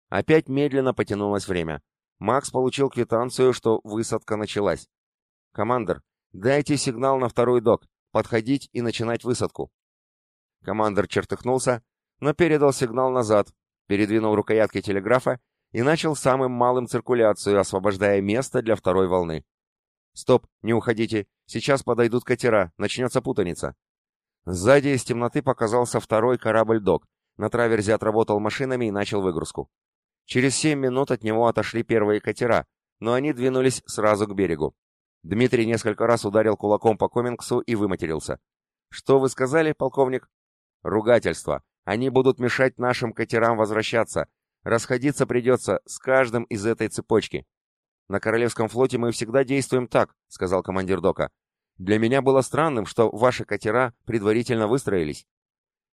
Опять медленно потянулось время. Макс получил квитанцию, что высадка началась. «Командор, дайте сигнал на второй док, подходить и начинать высадку». Командор чертыхнулся, но передал сигнал назад, передвинул рукоятки телеграфа и начал самым малым циркуляцию, освобождая место для второй волны. «Стоп, не уходите, сейчас подойдут катера, начнется путаница». Сзади из темноты показался второй корабль-док. На траверзе отработал машинами и начал выгрузку. Через семь минут от него отошли первые катера, но они двинулись сразу к берегу. Дмитрий несколько раз ударил кулаком по Комингсу и выматерился. «Что вы сказали, полковник?» «Ругательство. Они будут мешать нашим катерам возвращаться. Расходиться придется с каждым из этой цепочки». «На Королевском флоте мы всегда действуем так», — сказал командир Дока. «Для меня было странным, что ваши катера предварительно выстроились.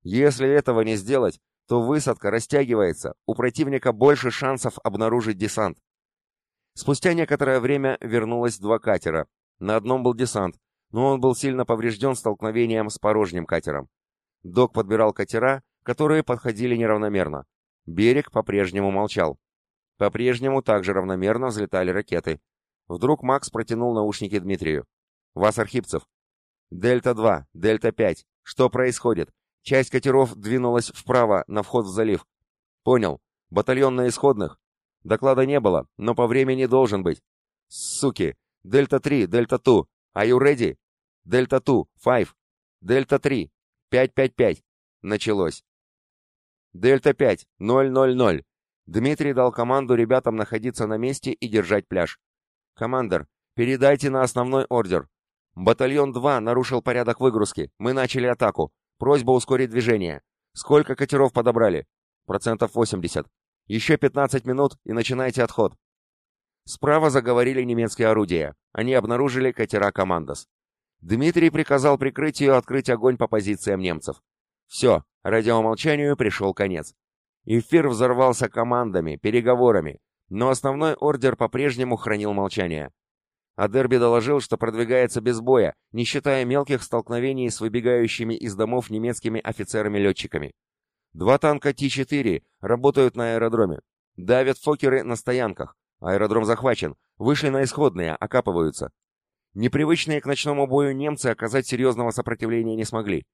Если этого не сделать, то высадка растягивается, у противника больше шансов обнаружить десант. Спустя некоторое время вернулось два катера. На одном был десант, но он был сильно поврежден столкновением с порожним катером. Док подбирал катера, которые подходили неравномерно. Берег по-прежнему молчал. По-прежнему также равномерно взлетали ракеты. Вдруг Макс протянул наушники Дмитрию. «Вас, Архипцев!» «Дельта-2, Дельта-5. Что происходит? Часть катеров двинулась вправо, на вход в залив». «Понял. Батальон на исходных. Доклада не было, но по времени должен быть. Суки! Дельта-3, Дельта-2. Are you ready? Дельта-2, 5. Дельта-3, 5-5-5. Началось. Дельта-5, 0-0-0. Дмитрий дал команду ребятам находиться на месте и держать пляж. «Командор, передайте на основной ордер. Батальон 2 нарушил порядок выгрузки. Мы начали атаку. Просьба ускорить движение. Сколько катеров подобрали? Процентов 80. Еще 15 минут и начинайте отход. Справа заговорили немецкие орудия. Они обнаружили катера «Командос». Дмитрий приказал прикрытию открыть огонь по позициям немцев. Все, радиомолчанию пришел конец. Эфир взорвался командами, переговорами, но основной ордер по-прежнему хранил молчание. А Дерби доложил, что продвигается без боя, не считая мелких столкновений с выбегающими из домов немецкими офицерами-летчиками. Два танка Ти-4 работают на аэродроме. Давят фокеры на стоянках. Аэродром захвачен. Вышли на исходные, окапываются. Непривычные к ночному бою немцы оказать серьезного сопротивления не смогли.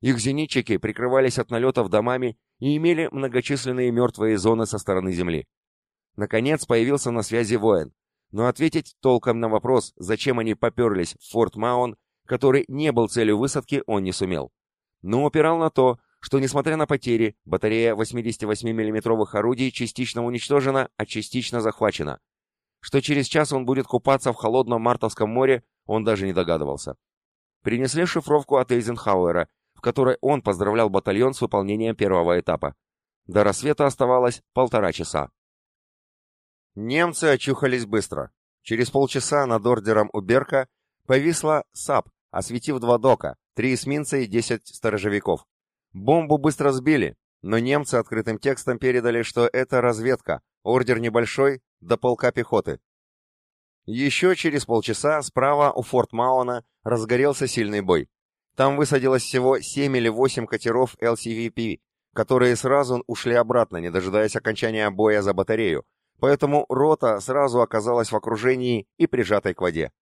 Их зенитчики прикрывались от налетов домами и имели многочисленные мертвые зоны со стороны земли. Наконец появился на связи воин. Но ответить толком на вопрос, зачем они поперлись в Форт Маун, который не был целью высадки, он не сумел. Но упирал на то, что, несмотря на потери, батарея 88 миллиметровых орудий частично уничтожена, а частично захвачена. Что через час он будет купаться в холодном Мартовском море, он даже не догадывался. Принесли шифровку от Эйзенхауэра, в которой он поздравлял батальон с выполнением первого этапа. До рассвета оставалось полтора часа. Немцы очухались быстро. Через полчаса над ордером у Берка повисла САБ, осветив два дока, три эсминца и десять сторожевиков. Бомбу быстро сбили, но немцы открытым текстом передали, что это разведка, ордер небольшой, до полка пехоты. Еще через полчаса справа у форт Мауна разгорелся сильный бой. Там высадилось всего 7 или 8 катеров LCVP, которые сразу ушли обратно, не дожидаясь окончания боя за батарею, поэтому рота сразу оказалась в окружении и прижатой к воде.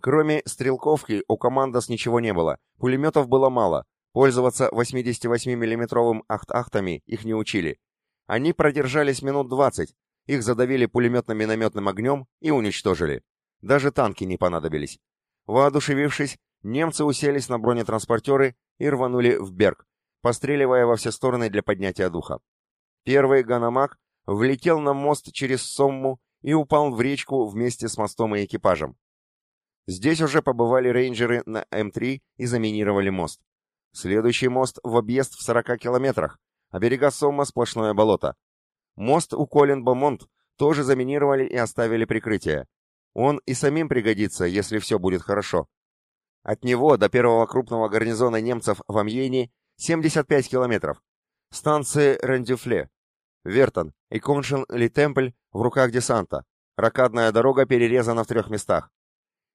Кроме стрелковки у командос ничего не было, пулеметов было мало, Пользоваться 88 миллиметровым ахт-ахтами их не учили. Они продержались минут 20, их задавили пулеметно-минометным огнем и уничтожили. Даже танки не понадобились. Воодушевившись, немцы уселись на бронетранспортеры и рванули в Берг, постреливая во все стороны для поднятия духа. Первый Ганомаг влетел на мост через Сомму и упал в речку вместе с мостом и экипажем. Здесь уже побывали рейнджеры на М3 и заминировали мост. Следующий мост в объезд в 40 километрах, а берега Сомма сплошное болото. Мост у Колин-Бомонт тоже заминировали и оставили прикрытие. Он и самим пригодится, если все будет хорошо. От него до первого крупного гарнизона немцев в Амьене 75 километров. Станции Рендюфле, Вертон и Коншен-Ли-Темпль в руках десанта. Ракадная дорога перерезана в трех местах.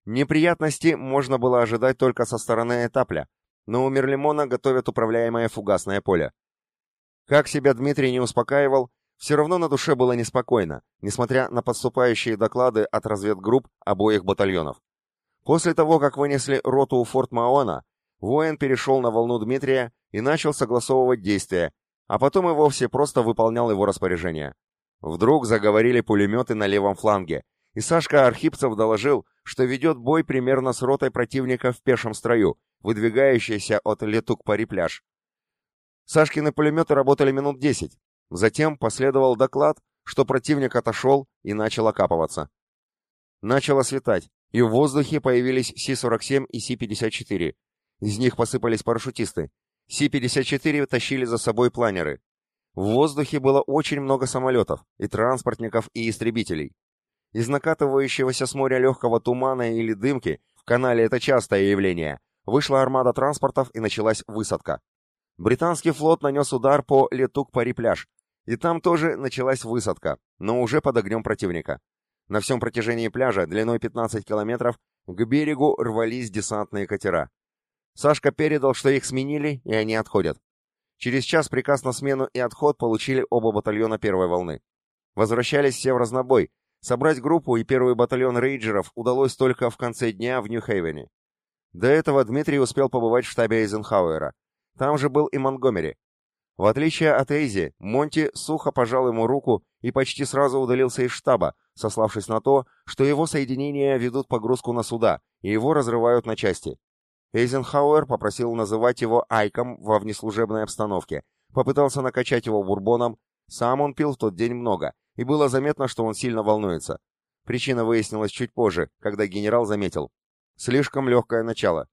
Неприятности можно было ожидать только со стороны Этапля, но у Мерлимона готовят управляемое фугасное поле. Как себя Дмитрий не успокаивал, все равно на душе было неспокойно, несмотря на подступающие доклады от разведгрупп обоих батальонов. После того, как вынесли роту у форт Маона, воин перешел на волну Дмитрия и начал согласовывать действия, а потом и вовсе просто выполнял его распоряжение. Вдруг заговорили пулеметы на левом фланге, и Сашка Архипцев доложил, что ведет бой примерно с ротой противника в пешем строю, выдвигающийся от Летук-Пари пляж. Сашкины пулеметы работали минут десять. Затем последовал доклад, что противник отошел и начал окапываться. Начало светать, И в воздухе появились Си-47 и Си-54. Из них посыпались парашютисты. Си-54 тащили за собой планеры. В воздухе было очень много самолетов, и транспортников, и истребителей. Из накатывающегося с моря легкого тумана или дымки, в канале это частое явление, вышла армада транспортов и началась высадка. Британский флот нанес удар по Летук-Пари-пляж, и там тоже началась высадка, но уже под огнем противника. На всем протяжении пляжа, длиной 15 километров, к берегу рвались десантные катера. Сашка передал, что их сменили, и они отходят. Через час приказ на смену и отход получили оба батальона первой волны. Возвращались все в разнобой. Собрать группу и первый батальон рейджеров удалось только в конце дня в Нью-Хейвене. До этого Дмитрий успел побывать в штабе Эйзенхауэра. Там же был и Монгомери. В отличие от Эйзи, Монти сухо пожал ему руку и почти сразу удалился из штаба, сославшись на то, что его соединения ведут погрузку на суда, и его разрывают на части. Эйзенхауэр попросил называть его Айком во внеслужебной обстановке, попытался накачать его бурбоном, сам он пил в тот день много, и было заметно, что он сильно волнуется. Причина выяснилась чуть позже, когда генерал заметил. Слишком легкое начало.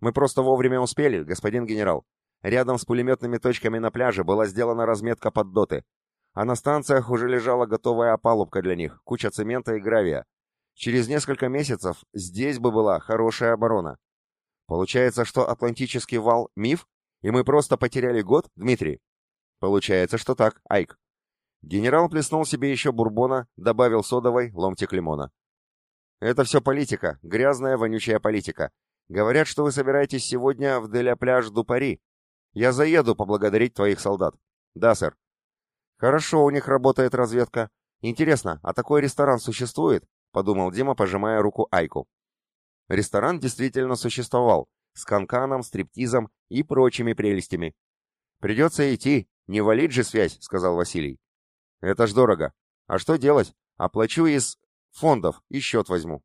Мы просто вовремя успели, господин генерал. Рядом с пулеметными точками на пляже была сделана разметка под доты. А на станциях уже лежала готовая опалубка для них, куча цемента и гравия. Через несколько месяцев здесь бы была хорошая оборона. Получается, что Атлантический вал — миф, и мы просто потеряли год, Дмитрий? Получается, что так, Айк. Генерал плеснул себе еще бурбона, добавил содовой ломтик лимона. Это все политика, грязная, вонючая политика. Говорят, что вы собираетесь сегодня в Деля-пляж Дупари. Я заеду поблагодарить твоих солдат. Да, сэр. Хорошо у них работает разведка. Интересно, а такой ресторан существует? Подумал Дима, пожимая руку Айку. Ресторан действительно существовал, с канканом, стриптизом и прочими прелестями. «Придется идти, не валить же связь», — сказал Василий. «Это ж дорого. А что делать? Оплачу из фондов и счет возьму».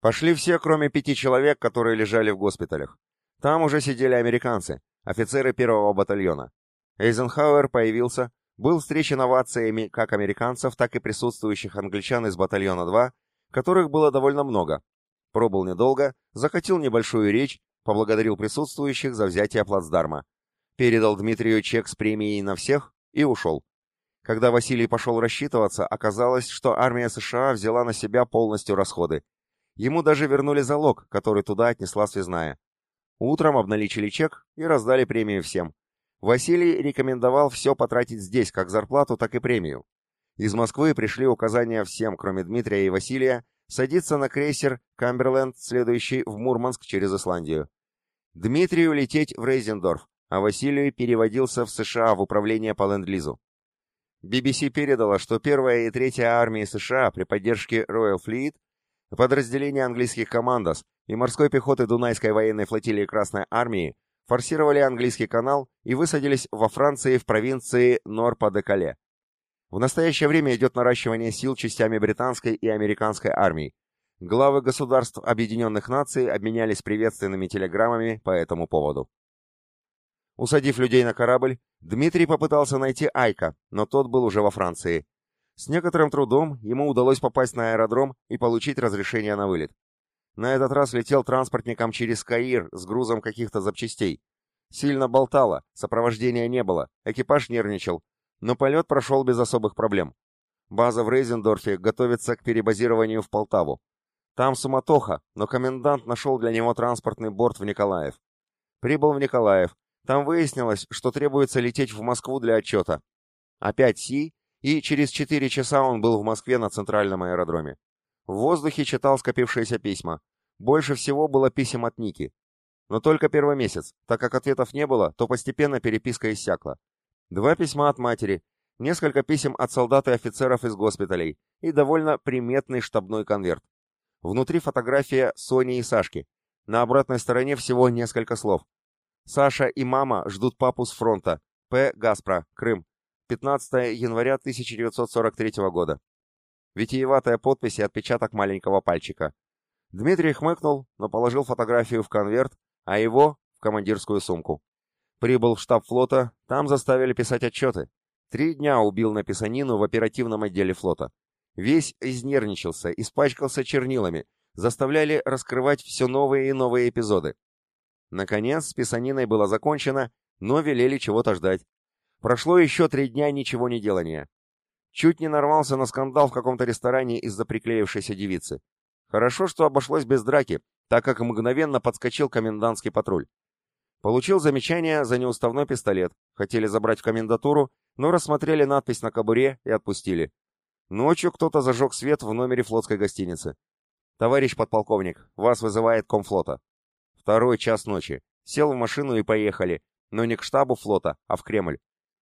Пошли все, кроме пяти человек, которые лежали в госпиталях. Там уже сидели американцы, офицеры первого батальона. Эйзенхауэр появился, был встречен овациями как американцев, так и присутствующих англичан из батальона 2, которых было довольно много, Пробыл недолго, закатил небольшую речь, поблагодарил присутствующих за взятие плацдарма. Передал Дмитрию чек с премией на всех и ушел. Когда Василий пошел рассчитываться, оказалось, что армия США взяла на себя полностью расходы. Ему даже вернули залог, который туда отнесла связная. Утром обналичили чек и раздали премию всем. Василий рекомендовал все потратить здесь, как зарплату, так и премию. Из Москвы пришли указания всем, кроме Дмитрия и Василия, садится на крейсер «Камберленд», следующий в Мурманск через Исландию. Дмитрию лететь в Рейзендорф, а Василию переводился в США в управление по Ленд-Лизу. BBC передала, что первая и третья армии США при поддержке Royal Fleet, подразделения английских командос и морской пехоты Дунайской военной флотилии Красной армии форсировали английский канал и высадились во Франции в провинции Норпа-де-Кале. В настоящее время идет наращивание сил частями британской и американской армий. Главы государств Объединенных Наций обменялись приветственными телеграммами по этому поводу. Усадив людей на корабль, Дмитрий попытался найти Айка, но тот был уже во Франции. С некоторым трудом ему удалось попасть на аэродром и получить разрешение на вылет. На этот раз летел транспортником через Каир с грузом каких-то запчастей. Сильно болтало, сопровождения не было, экипаж нервничал, но полет прошел без особых проблем. База в Рейзендорфе готовится к перебазированию в Полтаву. Там суматоха, но комендант нашел для него транспортный борт в Николаев. Прибыл в Николаев. Там выяснилось, что требуется лететь в Москву для отчета. Опять Си, и через четыре часа он был в Москве на центральном аэродроме. В воздухе читал скопившиеся письма. Больше всего было писем от Ники. Но только первый месяц, так как ответов не было, то постепенно переписка иссякла. Два письма от матери, несколько писем от солдат и офицеров из госпиталей и довольно приметный штабной конверт. Внутри фотография Сони и Сашки. На обратной стороне всего несколько слов. Саша и мама ждут папу с фронта. П. Гаспро, Крым. 15 января 1943 года. Витиеватая подпись и отпечаток маленького пальчика. Дмитрий хмыкнул, но положил фотографию в конверт, а его — в командирскую сумку. Прибыл в штаб флота, там заставили писать отчеты. Три дня убил на писанину в оперативном отделе флота. Весь изнервничался, испачкался чернилами, заставляли раскрывать все новые и новые эпизоды. Наконец, с писаниной было закончено, но велели чего-то ждать. Прошло еще три дня ничего не делания. Чуть не нарвался на скандал в каком-то ресторане из-за приклеившейся девицы. Хорошо, что обошлось без драки, так как мгновенно подскочил комендантский патруль. Получил замечание за неуставной пистолет. Хотели забрать в комендатуру, но рассмотрели надпись на кобуре и отпустили. Ночью кто-то зажег свет в номере флотской гостиницы. «Товарищ подполковник, вас вызывает комфлота». Второй час ночи. Сел в машину и поехали, но не к штабу флота, а в Кремль.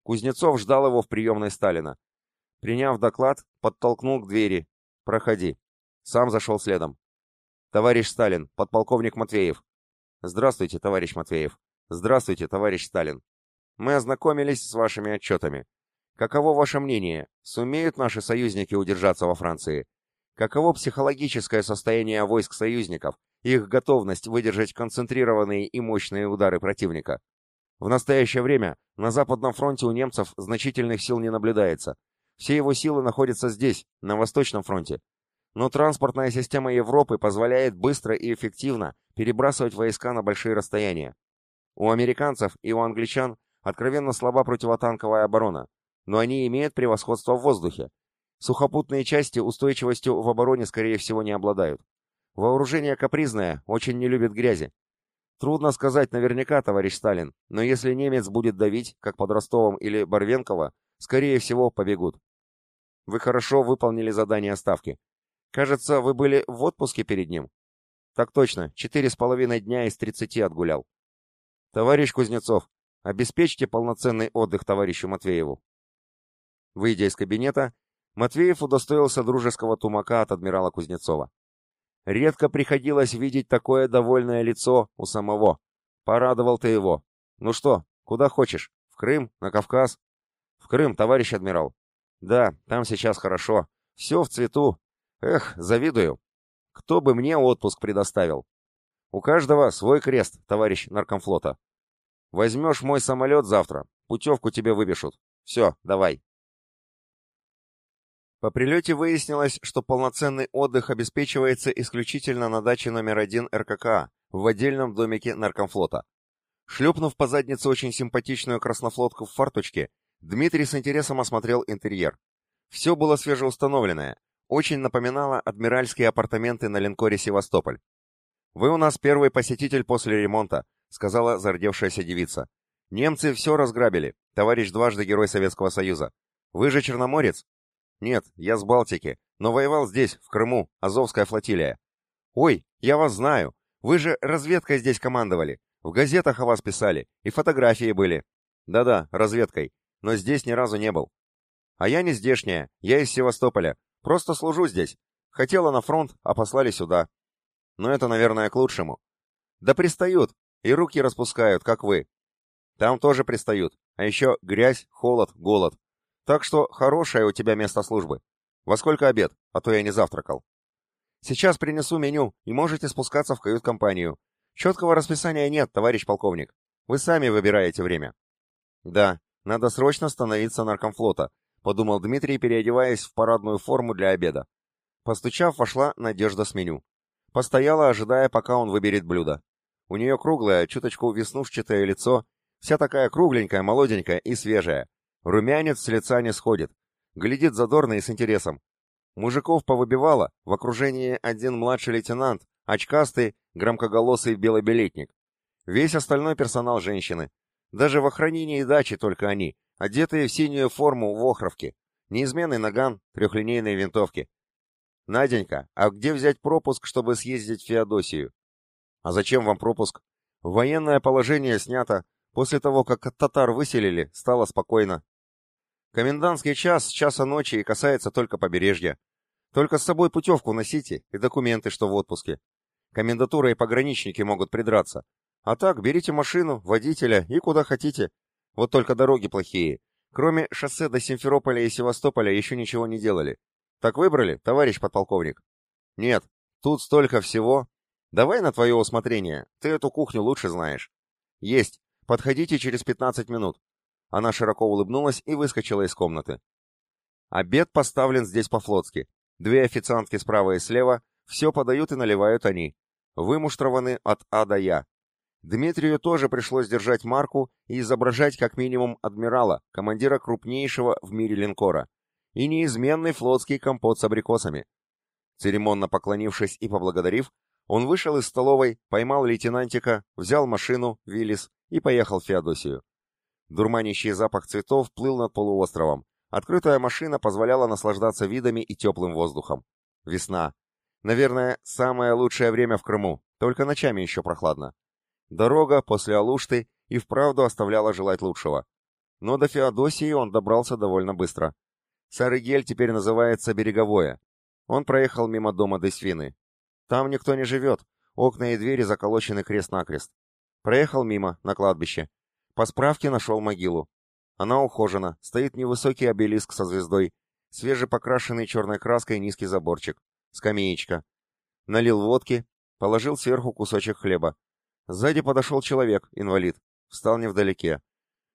Кузнецов ждал его в приемной Сталина. Приняв доклад, подтолкнул к двери. «Проходи». Сам зашел следом. «Товарищ Сталин, подполковник Матвеев». «Здравствуйте, товарищ Матвеев». «Здравствуйте, товарищ Сталин». «Мы ознакомились с вашими отчетами. Каково ваше мнение? Сумеют наши союзники удержаться во Франции? Каково психологическое состояние войск союзников, их готовность выдержать концентрированные и мощные удары противника? В настоящее время на Западном фронте у немцев значительных сил не наблюдается. Все его силы находятся здесь, на Восточном фронте. Но транспортная система Европы позволяет быстро и эффективно перебрасывать войска на большие расстояния. У американцев и у англичан откровенно слаба противотанковая оборона, но они имеют превосходство в воздухе. Сухопутные части устойчивостью в обороне, скорее всего, не обладают. Вооружение капризное, очень не любит грязи. Трудно сказать наверняка, товарищ Сталин, но если немец будет давить, как под Ростовом или Барвенково, скорее всего, побегут. Вы хорошо выполнили задание ставки. Кажется, вы были в отпуске перед ним. Так точно, четыре с половиной дня из тридцати отгулял. Товарищ Кузнецов, обеспечьте полноценный отдых товарищу Матвееву. Выйдя из кабинета, Матвеев удостоился дружеского тумака от адмирала Кузнецова. Редко приходилось видеть такое довольное лицо у самого. Порадовал ты его. Ну что, куда хочешь? В Крым? На Кавказ? В Крым, товарищ адмирал. Да, там сейчас хорошо. Все в цвету. Эх, завидую. Кто бы мне отпуск предоставил? У каждого свой крест, товарищ наркомфлота. Возьмешь мой самолет завтра, путевку тебе выпишут. Все, давай. По прилете выяснилось, что полноценный отдых обеспечивается исключительно на даче номер один РККА в отдельном домике наркомфлота. Шлепнув по заднице очень симпатичную краснофлотку в фарточке, Дмитрий с интересом осмотрел интерьер. Все было свежеустановленное, очень напоминало адмиральские апартаменты на линкоре «Севастополь». «Вы у нас первый посетитель после ремонта», — сказала зардевшаяся девица. «Немцы все разграбили, товарищ дважды Герой Советского Союза. Вы же черноморец?» «Нет, я с Балтики, но воевал здесь, в Крыму, Азовская флотилия». «Ой, я вас знаю. Вы же разведкой здесь командовали. В газетах о вас писали, и фотографии были». «Да-да, разведкой, но здесь ни разу не был». «А я не здешняя, я из Севастополя. Просто служу здесь. Хотела на фронт, а послали сюда. Но это, наверное, к лучшему. Да пристают, и руки распускают, как вы. Там тоже пристают, а еще грязь, холод, голод. Так что хорошее у тебя место службы. Во сколько обед, а то я не завтракал. Сейчас принесу меню, и можете спускаться в кают-компанию. Четкого расписания нет, товарищ полковник. Вы сами выбираете время. Да, надо срочно становиться наркомфлота, подумал Дмитрий, переодеваясь в парадную форму для обеда. Постучав, вошла Надежда с меню. Постояла, ожидая, пока он выберет блюдо. У нее круглое, чуточку веснушчатое лицо, вся такая кругленькая, молоденькая и свежая, Румянец с лица не сходит. Глядит задорно и с интересом. Мужиков повыбивало, в окружении один младший лейтенант, очкастый, громкоголосый белобилетник. Весь остальной персонал женщины. Даже в охранении дачи только они, одетые в синюю форму в охровке. Неизменный наган, трехлинейные винтовки. «Наденька, а где взять пропуск, чтобы съездить в Феодосию?» «А зачем вам пропуск?» «Военное положение снято. После того, как татар выселили, стало спокойно. Комендантский час с часа ночи и касается только побережья. Только с собой путевку носите и документы, что в отпуске. Комендатура и пограничники могут придраться. А так, берите машину, водителя и куда хотите. Вот только дороги плохие. Кроме шоссе до Симферополя и Севастополя еще ничего не делали. Так выбрали, товарищ подполковник? Нет, тут столько всего. Давай на твое усмотрение, ты эту кухню лучше знаешь. Есть, подходите через 15 минут. Она широко улыбнулась и выскочила из комнаты. Обед поставлен здесь по-флотски. Две официантки справа и слева, Все подают и наливают они. Вымуштрованы от А до Я. Дмитрию тоже пришлось держать марку и изображать как минимум адмирала, командира крупнейшего в мире линкора, и неизменный флотский компот с абрикосами. Церемонно поклонившись и поблагодарив, он вышел из столовой, поймал лейтенантика, взял машину, Виллис и поехал в Феодосию. Дурманящий запах цветов плыл над полуостровом. Открытая машина позволяла наслаждаться видами и теплым воздухом. Весна. Наверное, самое лучшее время в Крыму, только ночами еще прохладно. Дорога после Алушты и вправду оставляла желать лучшего. Но до Феодосии он добрался довольно быстро. Сарыгель теперь называется Береговое. Он проехал мимо дома Десвины. Там никто не живет, окна и двери заколочены крест-накрест. Проехал мимо, на кладбище. По справке нашел могилу. Она ухожена, стоит невысокий обелиск со звездой, свежепокрашенный черной краской низкий заборчик, скамеечка. Налил водки, положил сверху кусочек хлеба. Сзади подошел человек, инвалид, встал невдалеке.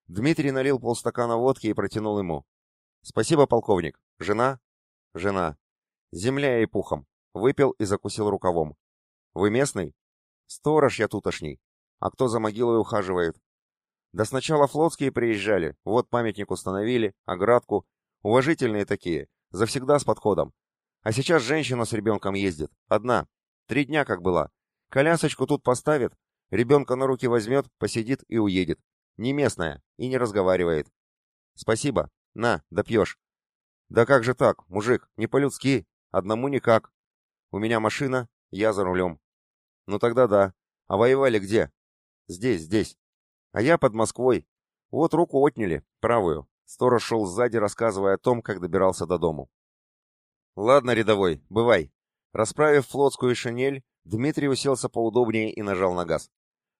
Дмитрий налил полстакана водки и протянул ему. «Спасибо, полковник. Жена?» «Жена. Земля и пухом. Выпил и закусил рукавом. Вы местный? Сторож я тутошний. А кто за могилой ухаживает? Да сначала флотские приезжали, вот памятник установили, оградку. Уважительные такие, завсегда с подходом. А сейчас женщина с ребенком ездит, одна. Три дня как была. Колясочку тут поставит, ребенка на руки возьмет, посидит и уедет. Не местная и не разговаривает. Спасибо. На, допьешь. Да как же так, мужик, не по-людски, одному никак. У меня машина, я за рулем. Ну тогда да. А воевали где? Здесь, здесь. А я под Москвой. Вот руку отняли, правую. Сторож шел сзади, рассказывая о том, как добирался до дому. Ладно, рядовой, бывай. Расправив флотскую шинель, Дмитрий уселся поудобнее и нажал на газ.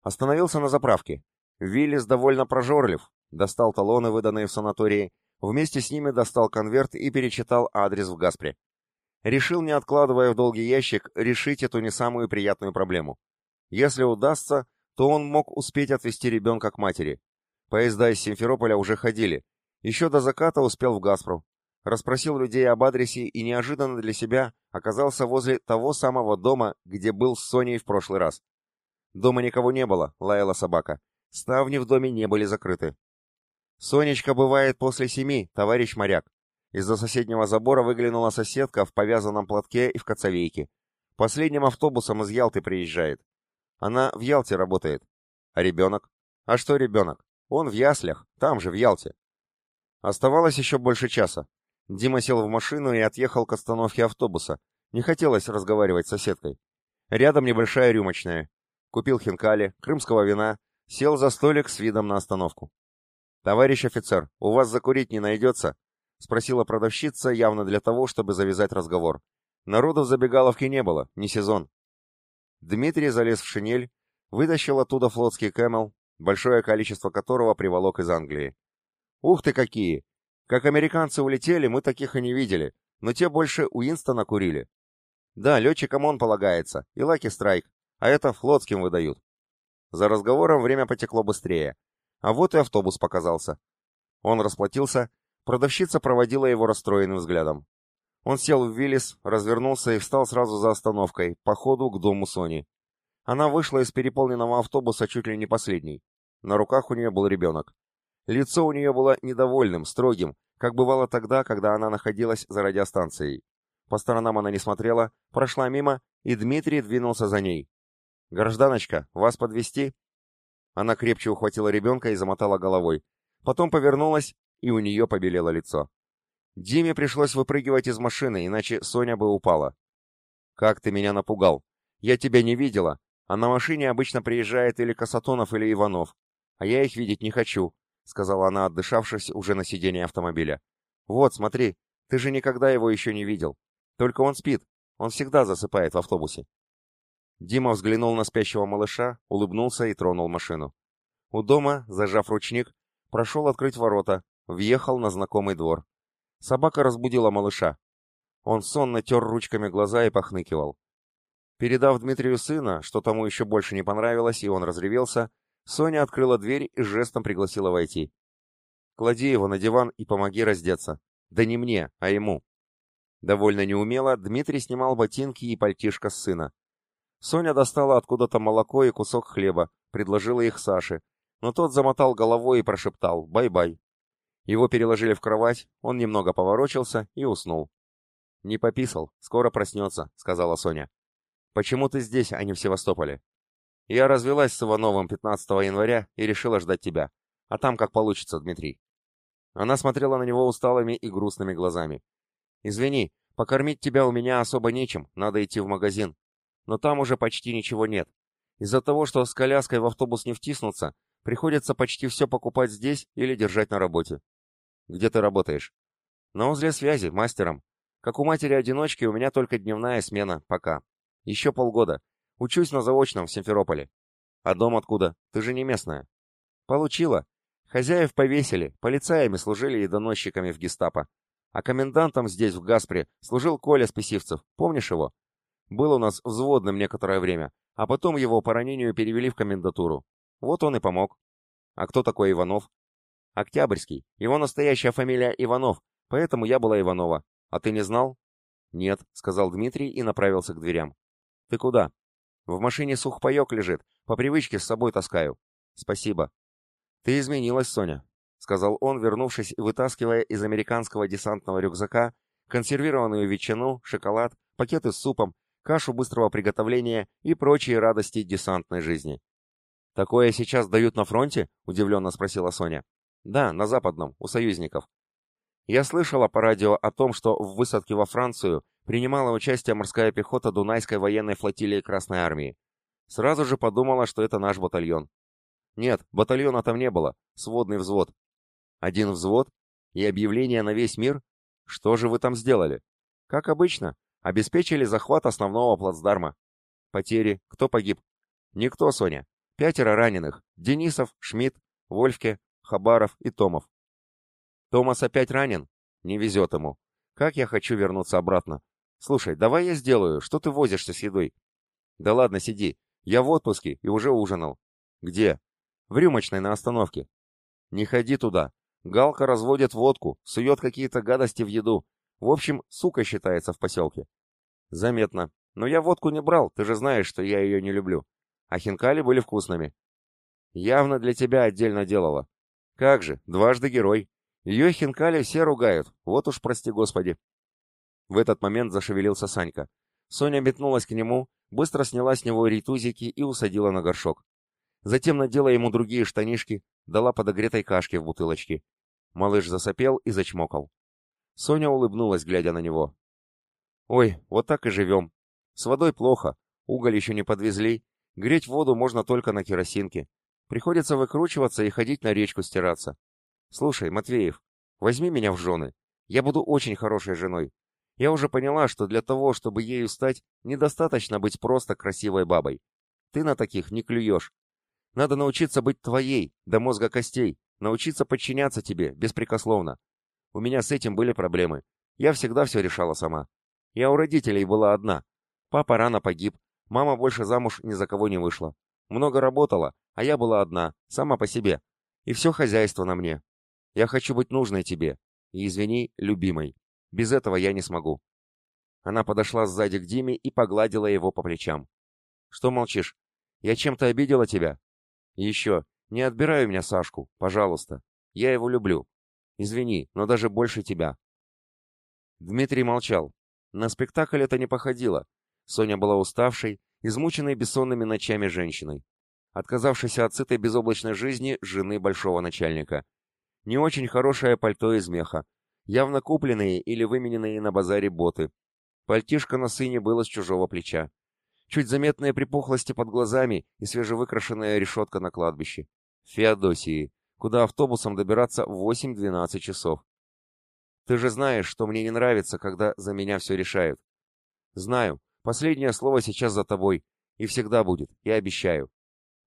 Остановился на заправке. Виллис довольно прожорлив, достал талоны, выданные в санатории, вместе с ними достал конверт и перечитал адрес в Газпре решил, не откладывая в долгий ящик, решить эту не самую приятную проблему. Если удастся, то он мог успеть отвезти ребенка к матери. Поезда из Симферополя уже ходили. Еще до заката успел в Газпру. Расспросил людей об адресе и неожиданно для себя оказался возле того самого дома, где был с Соней в прошлый раз. Дома никого не было, лаяла собака. Ставни в доме не были закрыты. «Сонечка бывает после семи, товарищ моряк. Из-за соседнего забора выглянула соседка в повязанном платке и в коцовейке. Последним автобусом из Ялты приезжает. Она в Ялте работает. А ребенок? А что ребенок? Он в яслях, там же, в Ялте. Оставалось еще больше часа. Дима сел в машину и отъехал к остановке автобуса. Не хотелось разговаривать с соседкой. Рядом небольшая рюмочная. Купил хинкали, крымского вина, сел за столик с видом на остановку. «Товарищ офицер, у вас закурить не найдется?» — спросила продавщица, явно для того, чтобы завязать разговор. Народу в забегаловке не было, не сезон. Дмитрий залез в шинель, вытащил оттуда флотский кэмел, большое количество которого приволок из Англии. «Ух ты какие! Как американцы улетели, мы таких и не видели, но те больше Уинстона курили. Да, летчикам он полагается, и Лаки Страйк, а это флотским выдают». За разговором время потекло быстрее. А вот и автобус показался. Он расплатился Продавщица проводила его расстроенным взглядом. Он сел в Виллис, развернулся и встал сразу за остановкой, по ходу к дому Сони. Она вышла из переполненного автобуса чуть ли не последней. На руках у нее был ребенок. Лицо у нее было недовольным, строгим, как бывало тогда, когда она находилась за радиостанцией. По сторонам она не смотрела, прошла мимо, и Дмитрий двинулся за ней. «Гражданочка, вас подвести? Она крепче ухватила ребенка и замотала головой. Потом повернулась и у нее побелело лицо. Диме пришлось выпрыгивать из машины, иначе Соня бы упала. «Как ты меня напугал! Я тебя не видела, а на машине обычно приезжает или Касатонов, или Иванов, а я их видеть не хочу», — сказала она, отдышавшись уже на сиденье автомобиля. «Вот, смотри, ты же никогда его еще не видел. Только он спит, он всегда засыпает в автобусе». Дима взглянул на спящего малыша, улыбнулся и тронул машину. У дома, зажав ручник, прошел открыть ворота, въехал на знакомый двор. Собака разбудила малыша. Он сонно тер ручками глаза и похныкивал. Передав Дмитрию сына, что тому еще больше не понравилось, и он разревелся, Соня открыла дверь и жестом пригласила войти. «Клади его на диван и помоги раздеться. Да не мне, а ему». Довольно неумело Дмитрий снимал ботинки и пальтишко с сына. Соня достала откуда-то молоко и кусок хлеба, предложила их Саше, но тот замотал головой и прошептал «бай-бай». Его переложили в кровать, он немного поворочился и уснул. «Не пописал, скоро проснется», — сказала Соня. «Почему ты здесь, а не в Севастополе?» «Я развелась с Ивановым 15 января и решила ждать тебя. А там как получится, Дмитрий». Она смотрела на него усталыми и грустными глазами. «Извини, покормить тебя у меня особо нечем, надо идти в магазин. Но там уже почти ничего нет. Из-за того, что с коляской в автобус не втиснуться, приходится почти все покупать здесь или держать на работе. Где ты работаешь? На узле связи, мастером. Как у матери-одиночки, у меня только дневная смена, пока. Еще полгода. Учусь на заочном в Симферополе. А дом откуда? Ты же не местная. Получила. Хозяев повесили, полицаями служили и доносчиками в гестапо. А комендантом здесь, в Гаспре, служил Коля Списивцев. Помнишь его? Был у нас взводным некоторое время, а потом его по ранению перевели в комендатуру. Вот он и помог. А кто такой Иванов? Октябрьский. Его настоящая фамилия Иванов, поэтому я была Иванова. А ты не знал? Нет, сказал Дмитрий и направился к дверям. Ты куда? В машине сухпайок лежит. По привычке с собой таскаю. Спасибо. Ты изменилась, Соня, сказал он, вернувшись и вытаскивая из американского десантного рюкзака консервированную ветчину, шоколад, пакеты с супом, кашу быстрого приготовления и прочие радости десантной жизни. «Такое сейчас дают на фронте?» — удивленно спросила Соня. «Да, на Западном, у союзников. Я слышала по радио о том, что в высадке во Францию принимала участие морская пехота Дунайской военной флотилии Красной Армии. Сразу же подумала, что это наш батальон. Нет, батальона там не было, сводный взвод. Один взвод и объявление на весь мир? Что же вы там сделали? Как обычно, обеспечили захват основного плацдарма. Потери, кто погиб? Никто, Соня. Пятеро раненых. Денисов, Шмидт, Вольфке, Хабаров и Томов. Томас опять ранен? Не везет ему. Как я хочу вернуться обратно. Слушай, давай я сделаю, что ты возишься с едой? Да ладно, сиди. Я в отпуске и уже ужинал. Где? В рюмочной на остановке. Не ходи туда. Галка разводит водку, сует какие-то гадости в еду. В общем, сука считается в поселке. Заметно. Но я водку не брал, ты же знаешь, что я ее не люблю а хинкали были вкусными. Явно для тебя отдельно делала. Как же, дважды герой. Ее хинкали все ругают, вот уж прости господи. В этот момент зашевелился Санька. Соня метнулась к нему, быстро сняла с него ритузики и усадила на горшок. Затем надела ему другие штанишки, дала подогретой кашки в бутылочке. Малыш засопел и зачмокал. Соня улыбнулась, глядя на него. «Ой, вот так и живем. С водой плохо, уголь еще не подвезли, Греть воду можно только на керосинке. Приходится выкручиваться и ходить на речку стираться. Слушай, Матвеев, возьми меня в жены. Я буду очень хорошей женой. Я уже поняла, что для того, чтобы ею стать, недостаточно быть просто красивой бабой. Ты на таких не клюешь. Надо научиться быть твоей, до мозга костей, научиться подчиняться тебе, беспрекословно. У меня с этим были проблемы. Я всегда все решала сама. Я у родителей была одна. Папа рано погиб, Мама больше замуж ни за кого не вышла. Много работала, а я была одна, сама по себе. И все хозяйство на мне. Я хочу быть нужной тебе. И извини, любимой. Без этого я не смогу. Она подошла сзади к Диме и погладила его по плечам. Что молчишь? Я чем-то обидела тебя? Еще, не отбирай у меня Сашку, пожалуйста. Я его люблю. Извини, но даже больше тебя. Дмитрий молчал. На спектакль это не походило. Соня была уставшей, измученной бессонными ночами женщиной, отказавшейся от сытой безоблачной жизни жены большого начальника. Не очень хорошее пальто из меха, явно купленные или вымененные на базаре боты. Пальтишко на сыне было с чужого плеча. Чуть заметные припухлости под глазами и свежевыкрашенная решетка на кладбище. Феодосии, куда автобусом добираться в 8-12 часов. Ты же знаешь, что мне не нравится, когда за меня все решают. Знаю, Последнее слово сейчас за тобой. И всегда будет, я обещаю.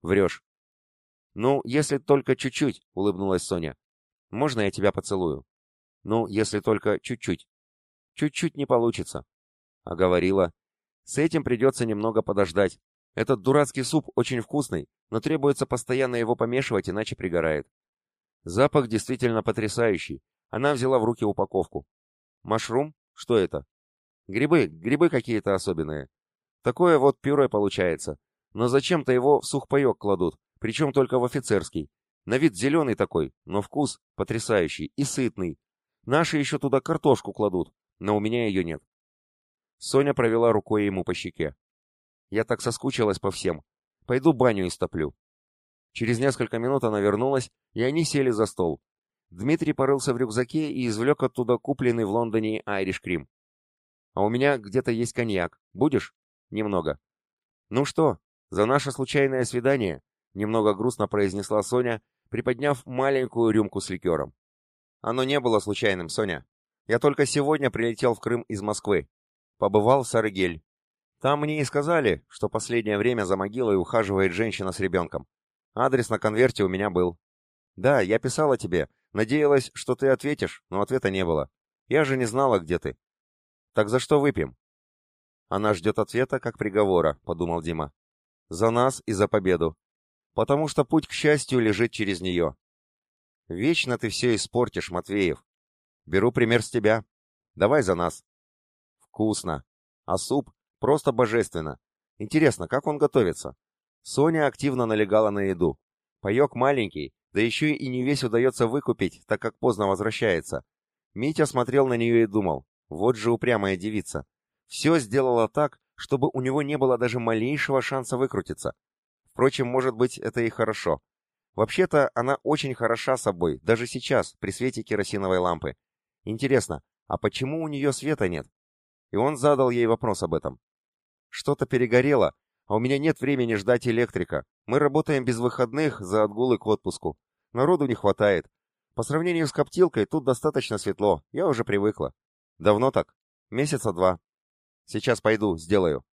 Врешь. Ну, если только чуть-чуть, улыбнулась Соня. Можно я тебя поцелую? Ну, если только чуть-чуть. Чуть-чуть не получится. А говорила. С этим придется немного подождать. Этот дурацкий суп очень вкусный, но требуется постоянно его помешивать, иначе пригорает. Запах действительно потрясающий. Она взяла в руки упаковку. Машрум? Что это? Грибы, грибы какие-то особенные. Такое вот пюре получается. Но зачем-то его в сухпайок кладут, причем только в офицерский. На вид зеленый такой, но вкус потрясающий и сытный. Наши еще туда картошку кладут, но у меня ее нет. Соня провела рукой ему по щеке. Я так соскучилась по всем. Пойду баню истоплю. Через несколько минут она вернулась, и они сели за стол. Дмитрий порылся в рюкзаке и извлек оттуда купленный в Лондоне Айриш Крим. «А у меня где-то есть коньяк. Будешь?» «Немного». «Ну что, за наше случайное свидание?» Немного грустно произнесла Соня, приподняв маленькую рюмку с ликером. «Оно не было случайным, Соня. Я только сегодня прилетел в Крым из Москвы. Побывал в Сарыгель. Там мне и сказали, что последнее время за могилой ухаживает женщина с ребенком. Адрес на конверте у меня был. Да, я писала тебе. Надеялась, что ты ответишь, но ответа не было. Я же не знала, где ты. Так за что выпьем? Она ждет ответа, как приговора, подумал Дима. За нас и за победу. Потому что путь к счастью лежит через нее. Вечно ты все испортишь, Матвеев. Беру пример с тебя. Давай за нас. Вкусно. А суп просто божественно. Интересно, как он готовится? Соня активно налегала на еду. Паек маленький, да еще и не весь удается выкупить, так как поздно возвращается. Митя смотрел на нее и думал, вот же упрямая девица. Все сделала так, чтобы у него не было даже малейшего шанса выкрутиться. Впрочем, может быть, это и хорошо. Вообще-то, она очень хороша собой, даже сейчас, при свете керосиновой лампы. Интересно, а почему у нее света нет? И он задал ей вопрос об этом. Что-то перегорело, а у меня нет времени ждать электрика. Мы работаем без выходных за отгулы к отпуску. Народу не хватает. По сравнению с коптилкой тут достаточно светло, я уже привыкла. Давно так? Месяца два. Сейчас пойду, сделаю.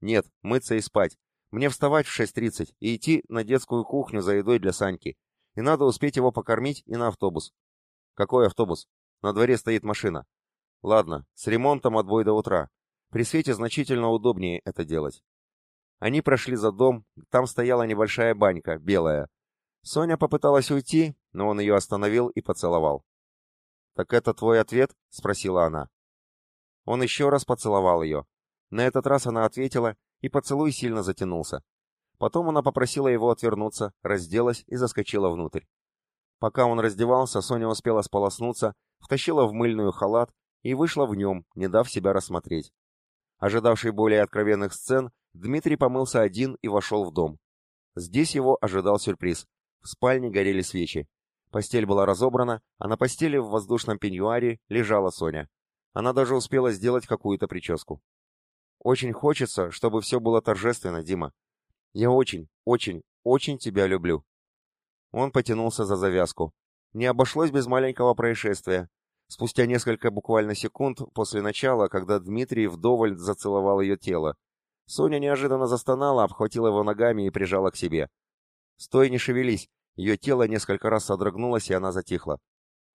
Нет, мыться и спать. Мне вставать в 6.30 и идти на детскую кухню за едой для Саньки. И надо успеть его покормить и на автобус. Какой автобус? На дворе стоит машина. Ладно, с ремонтом отбой до утра. При свете значительно удобнее это делать. Они прошли за дом, там стояла небольшая банька, белая. Соня попыталась уйти, но он ее остановил и поцеловал. «Так это твой ответ?» — спросила она. Он еще раз поцеловал ее. На этот раз она ответила, и поцелуй сильно затянулся. Потом она попросила его отвернуться, разделась и заскочила внутрь. Пока он раздевался, Соня успела сполоснуться, втащила в мыльную халат и вышла в нем, не дав себя рассмотреть. Ожидавший более откровенных сцен, Дмитрий помылся один и вошел в дом. Здесь его ожидал сюрприз. В спальне горели свечи. Постель была разобрана, а на постели в воздушном пеньюаре лежала Соня. Она даже успела сделать какую-то прическу. «Очень хочется, чтобы все было торжественно, Дима. Я очень, очень, очень тебя люблю». Он потянулся за завязку. Не обошлось без маленького происшествия. Спустя несколько буквально секунд после начала, когда Дмитрий вдоволь зацеловал ее тело, Соня неожиданно застонала, обхватила его ногами и прижала к себе. «Стой, не шевелись!» Ее тело несколько раз содрогнулось, и она затихла.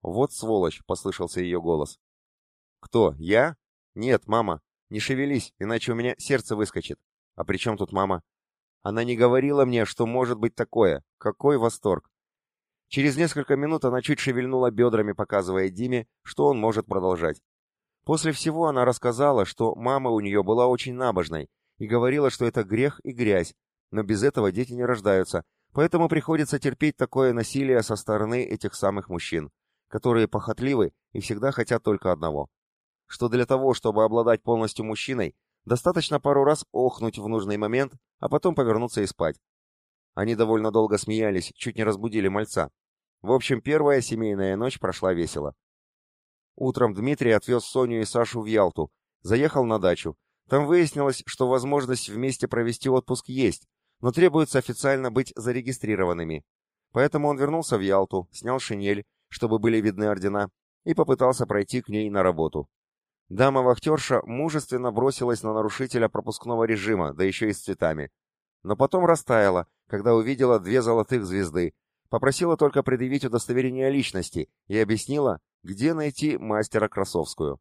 «Вот сволочь!» — послышался ее голос. «Кто? Я? Нет, мама. Не шевелись, иначе у меня сердце выскочит. А при чем тут мама? Она не говорила мне, что может быть такое. Какой восторг! Через несколько минут она чуть шевельнула бедрами, показывая Диме, что он может продолжать. После всего она рассказала, что мама у нее была очень набожной и говорила, что это грех и грязь, но без этого дети не рождаются, поэтому приходится терпеть такое насилие со стороны этих самых мужчин, которые похотливы и всегда хотят только одного. Что для того, чтобы обладать полностью мужчиной, достаточно пару раз охнуть в нужный момент, а потом повернуться и спать. Они довольно долго смеялись, чуть не разбудили мальца. В общем, первая семейная ночь прошла весело. Утром Дмитрий отвез Соню и Сашу в Ялту, заехал на дачу. Там выяснилось, что возможность вместе провести отпуск есть, но требуется официально быть зарегистрированными. Поэтому он вернулся в Ялту, снял шинель, чтобы были видны ордена, и попытался пройти к ней на работу. Дама-вахтерша мужественно бросилась на нарушителя пропускного режима, да еще и с цветами. Но потом растаяла, когда увидела две золотых звезды, попросила только предъявить удостоверение личности и объяснила, где найти мастера Красовскую.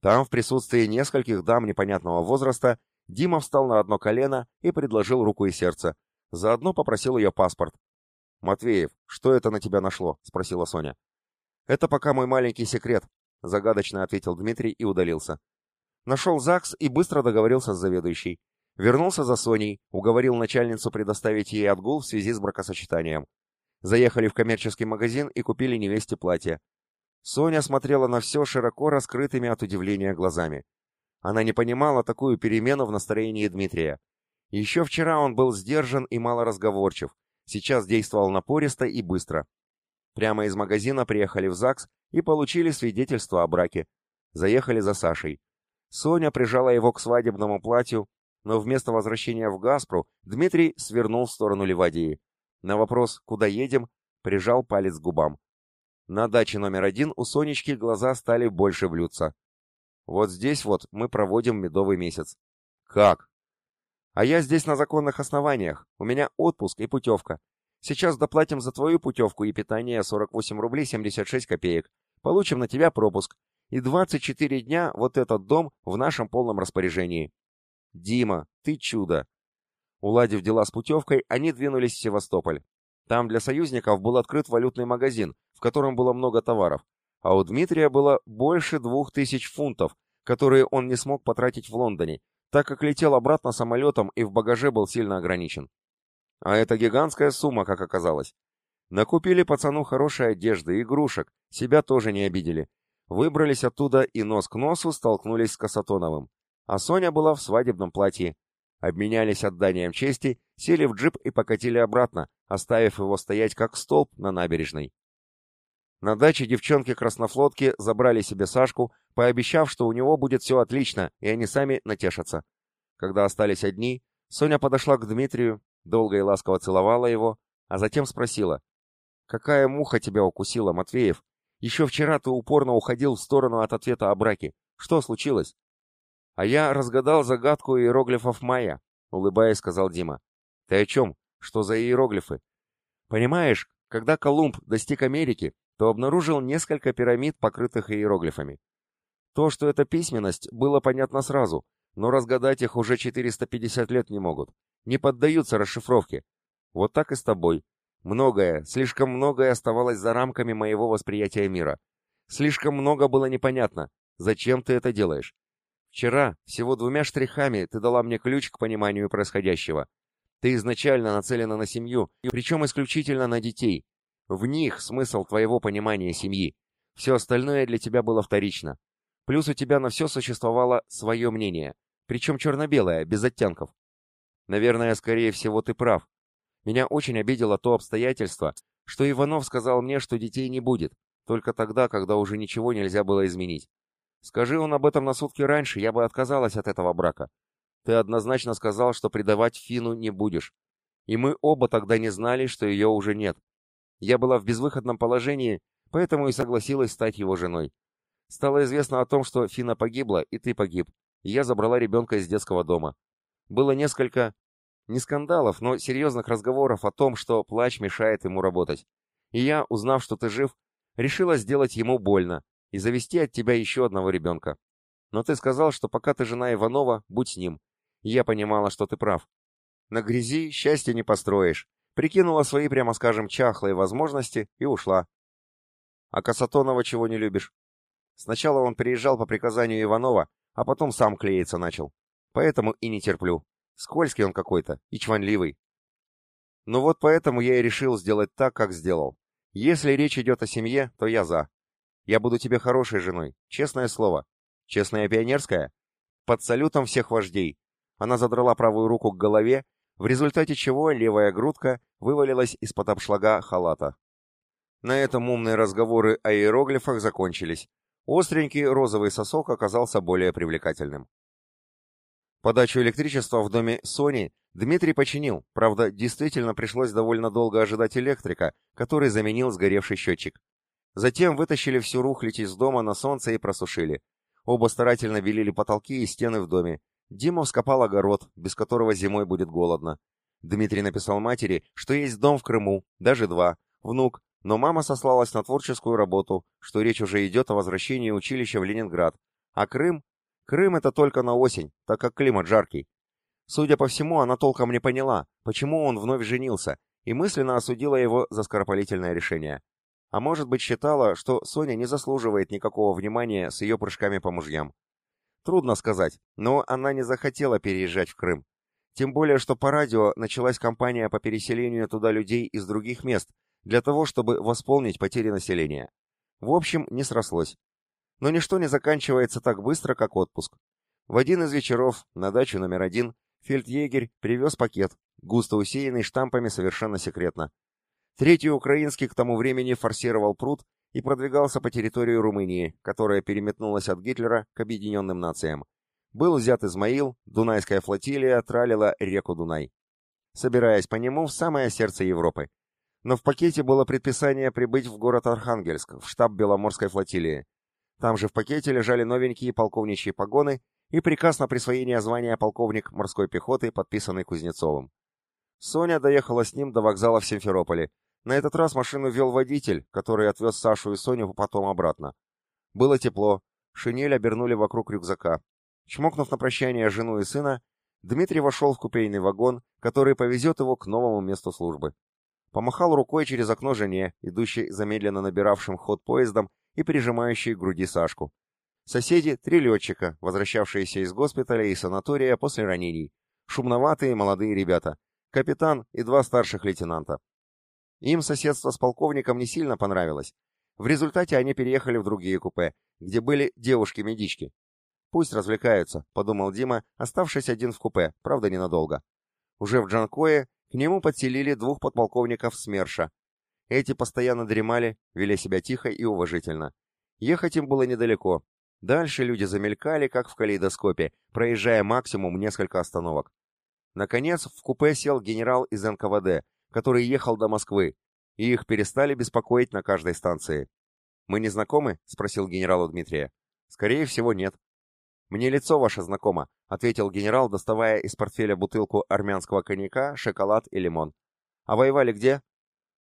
Там, в присутствии нескольких дам непонятного возраста, Дима встал на одно колено и предложил руку и сердце. Заодно попросил ее паспорт. «Матвеев, что это на тебя нашло?» — спросила Соня. «Это пока мой маленький секрет», — загадочно ответил Дмитрий и удалился. Нашел ЗАГС и быстро договорился с заведующей. Вернулся за Соней, уговорил начальницу предоставить ей отгул в связи с бракосочетанием. Заехали в коммерческий магазин и купили невесте платье. Соня смотрела на все широко раскрытыми от удивления глазами. Она не понимала такую перемену в настроении Дмитрия. Еще вчера он был сдержан и малоразговорчив, сейчас действовал напористо и быстро. Прямо из магазина приехали в ЗАГС и получили свидетельство о браке. Заехали за Сашей. Соня прижала его к свадебному платью, но вместо возвращения в Гаспру Дмитрий свернул в сторону Ливадии. На вопрос «Куда едем?» прижал палец к губам. На даче номер один у Сонечки глаза стали больше блюдца. Вот здесь вот мы проводим медовый месяц. Как? А я здесь на законных основаниях. У меня отпуск и путевка. Сейчас доплатим за твою путевку и питание 48 рублей 76 копеек. Получим на тебя пропуск. И 24 дня вот этот дом в нашем полном распоряжении. Дима, ты чудо. Уладив дела с путевкой, они двинулись в Севастополь. Там для союзников был открыт валютный магазин, в котором было много товаров, а у Дмитрия было больше двух тысяч фунтов, которые он не смог потратить в Лондоне, так как летел обратно самолетом и в багаже был сильно ограничен. А это гигантская сумма, как оказалось. Накупили пацану хорошей одежды, игрушек, себя тоже не обидели. Выбрались оттуда и нос к носу столкнулись с Касатоновым. А Соня была в свадебном платье. Обменялись отданием чести, сели в джип и покатили обратно, оставив его стоять как столб на набережной. На даче девчонки-краснофлотки забрали себе Сашку, пообещав, что у него будет все отлично, и они сами натешатся. Когда остались одни, Соня подошла к Дмитрию, долго и ласково целовала его, а затем спросила, «Какая муха тебя укусила, Матвеев? Еще вчера ты упорно уходил в сторону от ответа о браке. Что случилось?» «А я разгадал загадку иероглифов майя», — улыбаясь, сказал Дима. «Ты о чем? Что за иероглифы?» «Понимаешь, когда Колумб достиг Америки, то обнаружил несколько пирамид, покрытых иероглифами. То, что это письменность, было понятно сразу, но разгадать их уже 450 лет не могут. Не поддаются расшифровке. Вот так и с тобой. Многое, слишком многое оставалось за рамками моего восприятия мира. Слишком много было непонятно. Зачем ты это делаешь? Вчера, всего двумя штрихами, ты дала мне ключ к пониманию происходящего. Ты изначально нацелена на семью, причем исключительно на детей, в них смысл твоего понимания семьи. Все остальное для тебя было вторично. Плюс у тебя на все существовало свое мнение, причем черно-белое, без оттенков. Наверное, скорее всего, ты прав. Меня очень обидело то обстоятельство, что Иванов сказал мне, что детей не будет, только тогда, когда уже ничего нельзя было изменить. Скажи он об этом на сутки раньше, я бы отказалась от этого брака. Ты однозначно сказал, что предавать Фину не будешь. И мы оба тогда не знали, что ее уже нет. Я была в безвыходном положении, поэтому и согласилась стать его женой. Стало известно о том, что Фина погибла, и ты погиб, и я забрала ребенка из детского дома. Было несколько, не скандалов, но серьезных разговоров о том, что плач мешает ему работать. И я, узнав, что ты жив, решила сделать ему больно и завести от тебя еще одного ребенка. Но ты сказал, что пока ты жена Иванова, будь с ним. И я понимала, что ты прав. На грязи счастья не построишь, прикинула свои, прямо скажем, чахлые возможности и ушла. А Касатонова чего не любишь? Сначала он приезжал по приказанию Иванова, а потом сам клеиться начал. Поэтому и не терплю. Скользкий он какой-то и чванливый. Ну вот поэтому я и решил сделать так, как сделал. Если речь идет о семье, то я за. Я буду тебе хорошей женой, честное слово. Честная пионерская? Под салютом всех вождей. Она задрала правую руку к голове, в результате чего левая грудка вывалилась из-под обшлага халата. На этом умные разговоры о иероглифах закончились. Остренький розовый сосок оказался более привлекательным. Подачу электричества в доме Сони Дмитрий починил, правда, действительно пришлось довольно долго ожидать электрика, который заменил сгоревший счетчик. Затем вытащили всю рухлядь из дома на солнце и просушили. Оба старательно белили потолки и стены в доме. Дима вскопал огород, без которого зимой будет голодно. Дмитрий написал матери, что есть дом в Крыму, даже два, внук, но мама сослалась на творческую работу, что речь уже идет о возвращении училища в Ленинград. А Крым? Крым это только на осень, так как климат жаркий. Судя по всему, она толком не поняла, почему он вновь женился, и мысленно осудила его за скоропалительное решение. А может быть считала, что Соня не заслуживает никакого внимания с ее прыжками по мужьям. Трудно сказать, но она не захотела переезжать в Крым. Тем более, что по радио началась кампания по переселению туда людей из других мест, для того, чтобы восполнить потери населения. В общем, не срослось. Но ничто не заканчивается так быстро, как отпуск. В один из вечеров на дачу номер один фельдъегерь привез пакет, густо усеянный штампами совершенно секретно. Третий украинский к тому времени форсировал пруд и продвигался по территории Румынии, которая переметнулась от Гитлера к Объединенным Нациям. Был взят Измаил, Дунайская флотилия тралила реку Дунай, собираясь по нему в самое сердце Европы. Но в пакете было предписание прибыть в город Архангельск, в штаб Беломорской флотилии. Там же в пакете лежали новенькие полковничьи погоны и приказ на присвоение звания полковник морской пехоты, подписанный Кузнецовым. Соня доехала с ним до вокзала в Симферополе. На этот раз машину вел водитель, который отвез Сашу и Соню потом обратно. Было тепло, шинель обернули вокруг рюкзака. Чмокнув на прощание жену и сына, Дмитрий вошел в купейный вагон, который повезет его к новому месту службы. Помахал рукой через окно жене, идущей замедленно набиравшим ход поездом и прижимающей к груди Сашку. Соседи — три летчика, возвращавшиеся из госпиталя и санатория после ранений. Шумноватые молодые ребята. Капитан и два старших лейтенанта. Им соседство с полковником не сильно понравилось. В результате они переехали в другие купе, где были девушки-медички. «Пусть развлекаются», — подумал Дима, оставшись один в купе, правда ненадолго. Уже в Джанкое к нему подселили двух подполковников СМЕРШа. Эти постоянно дремали, вели себя тихо и уважительно. Ехать им было недалеко. Дальше люди замелькали, как в калейдоскопе, проезжая максимум несколько остановок. Наконец, в купе сел генерал из НКВД, который ехал до Москвы, и их перестали беспокоить на каждой станции. «Мы не знакомы?» — спросил генерал у Дмитрия. «Скорее всего, нет». «Мне лицо ваше знакомо», — ответил генерал, доставая из портфеля бутылку армянского коньяка, шоколад и лимон. «А воевали где?»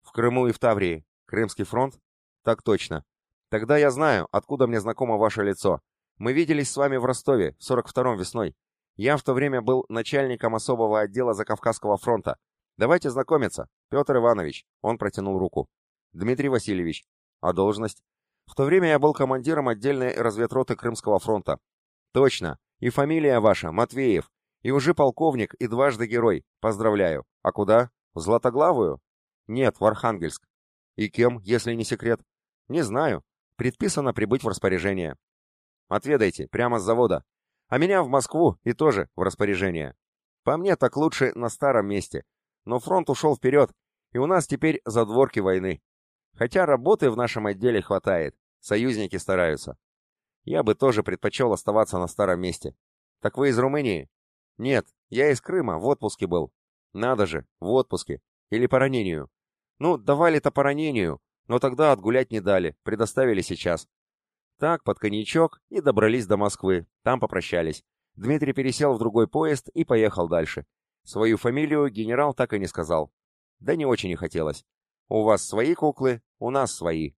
«В Крыму и в Таврии. Крымский фронт?» «Так точно. Тогда я знаю, откуда мне знакомо ваше лицо. Мы виделись с вами в Ростове, в 42-м весной. Я в то время был начальником особого отдела Закавказского фронта. Давайте знакомиться. Петр Иванович». Он протянул руку. «Дмитрий Васильевич. А должность?» В то время я был командиром отдельной разведроты Крымского фронта. Точно. И фамилия ваша, Матвеев. И уже полковник, и дважды герой. Поздравляю. А куда? В Златоглавую? Нет, в Архангельск. И кем, если не секрет? Не знаю. Предписано прибыть в распоряжение. Отведайте, прямо с завода. А меня в Москву и тоже в распоряжение. По мне так лучше на старом месте. Но фронт ушел вперед, и у нас теперь задворки войны. Хотя работы в нашем отделе хватает. Союзники стараются. Я бы тоже предпочел оставаться на старом месте. Так вы из Румынии? Нет, я из Крыма, в отпуске был. Надо же, в отпуске. Или по ранению. Ну, давали-то по ранению, но тогда отгулять не дали, предоставили сейчас. Так, под коньячок, и добрались до Москвы. Там попрощались. Дмитрий пересел в другой поезд и поехал дальше. Свою фамилию генерал так и не сказал. Да не очень и хотелось. У вас свои куклы, у нас свои.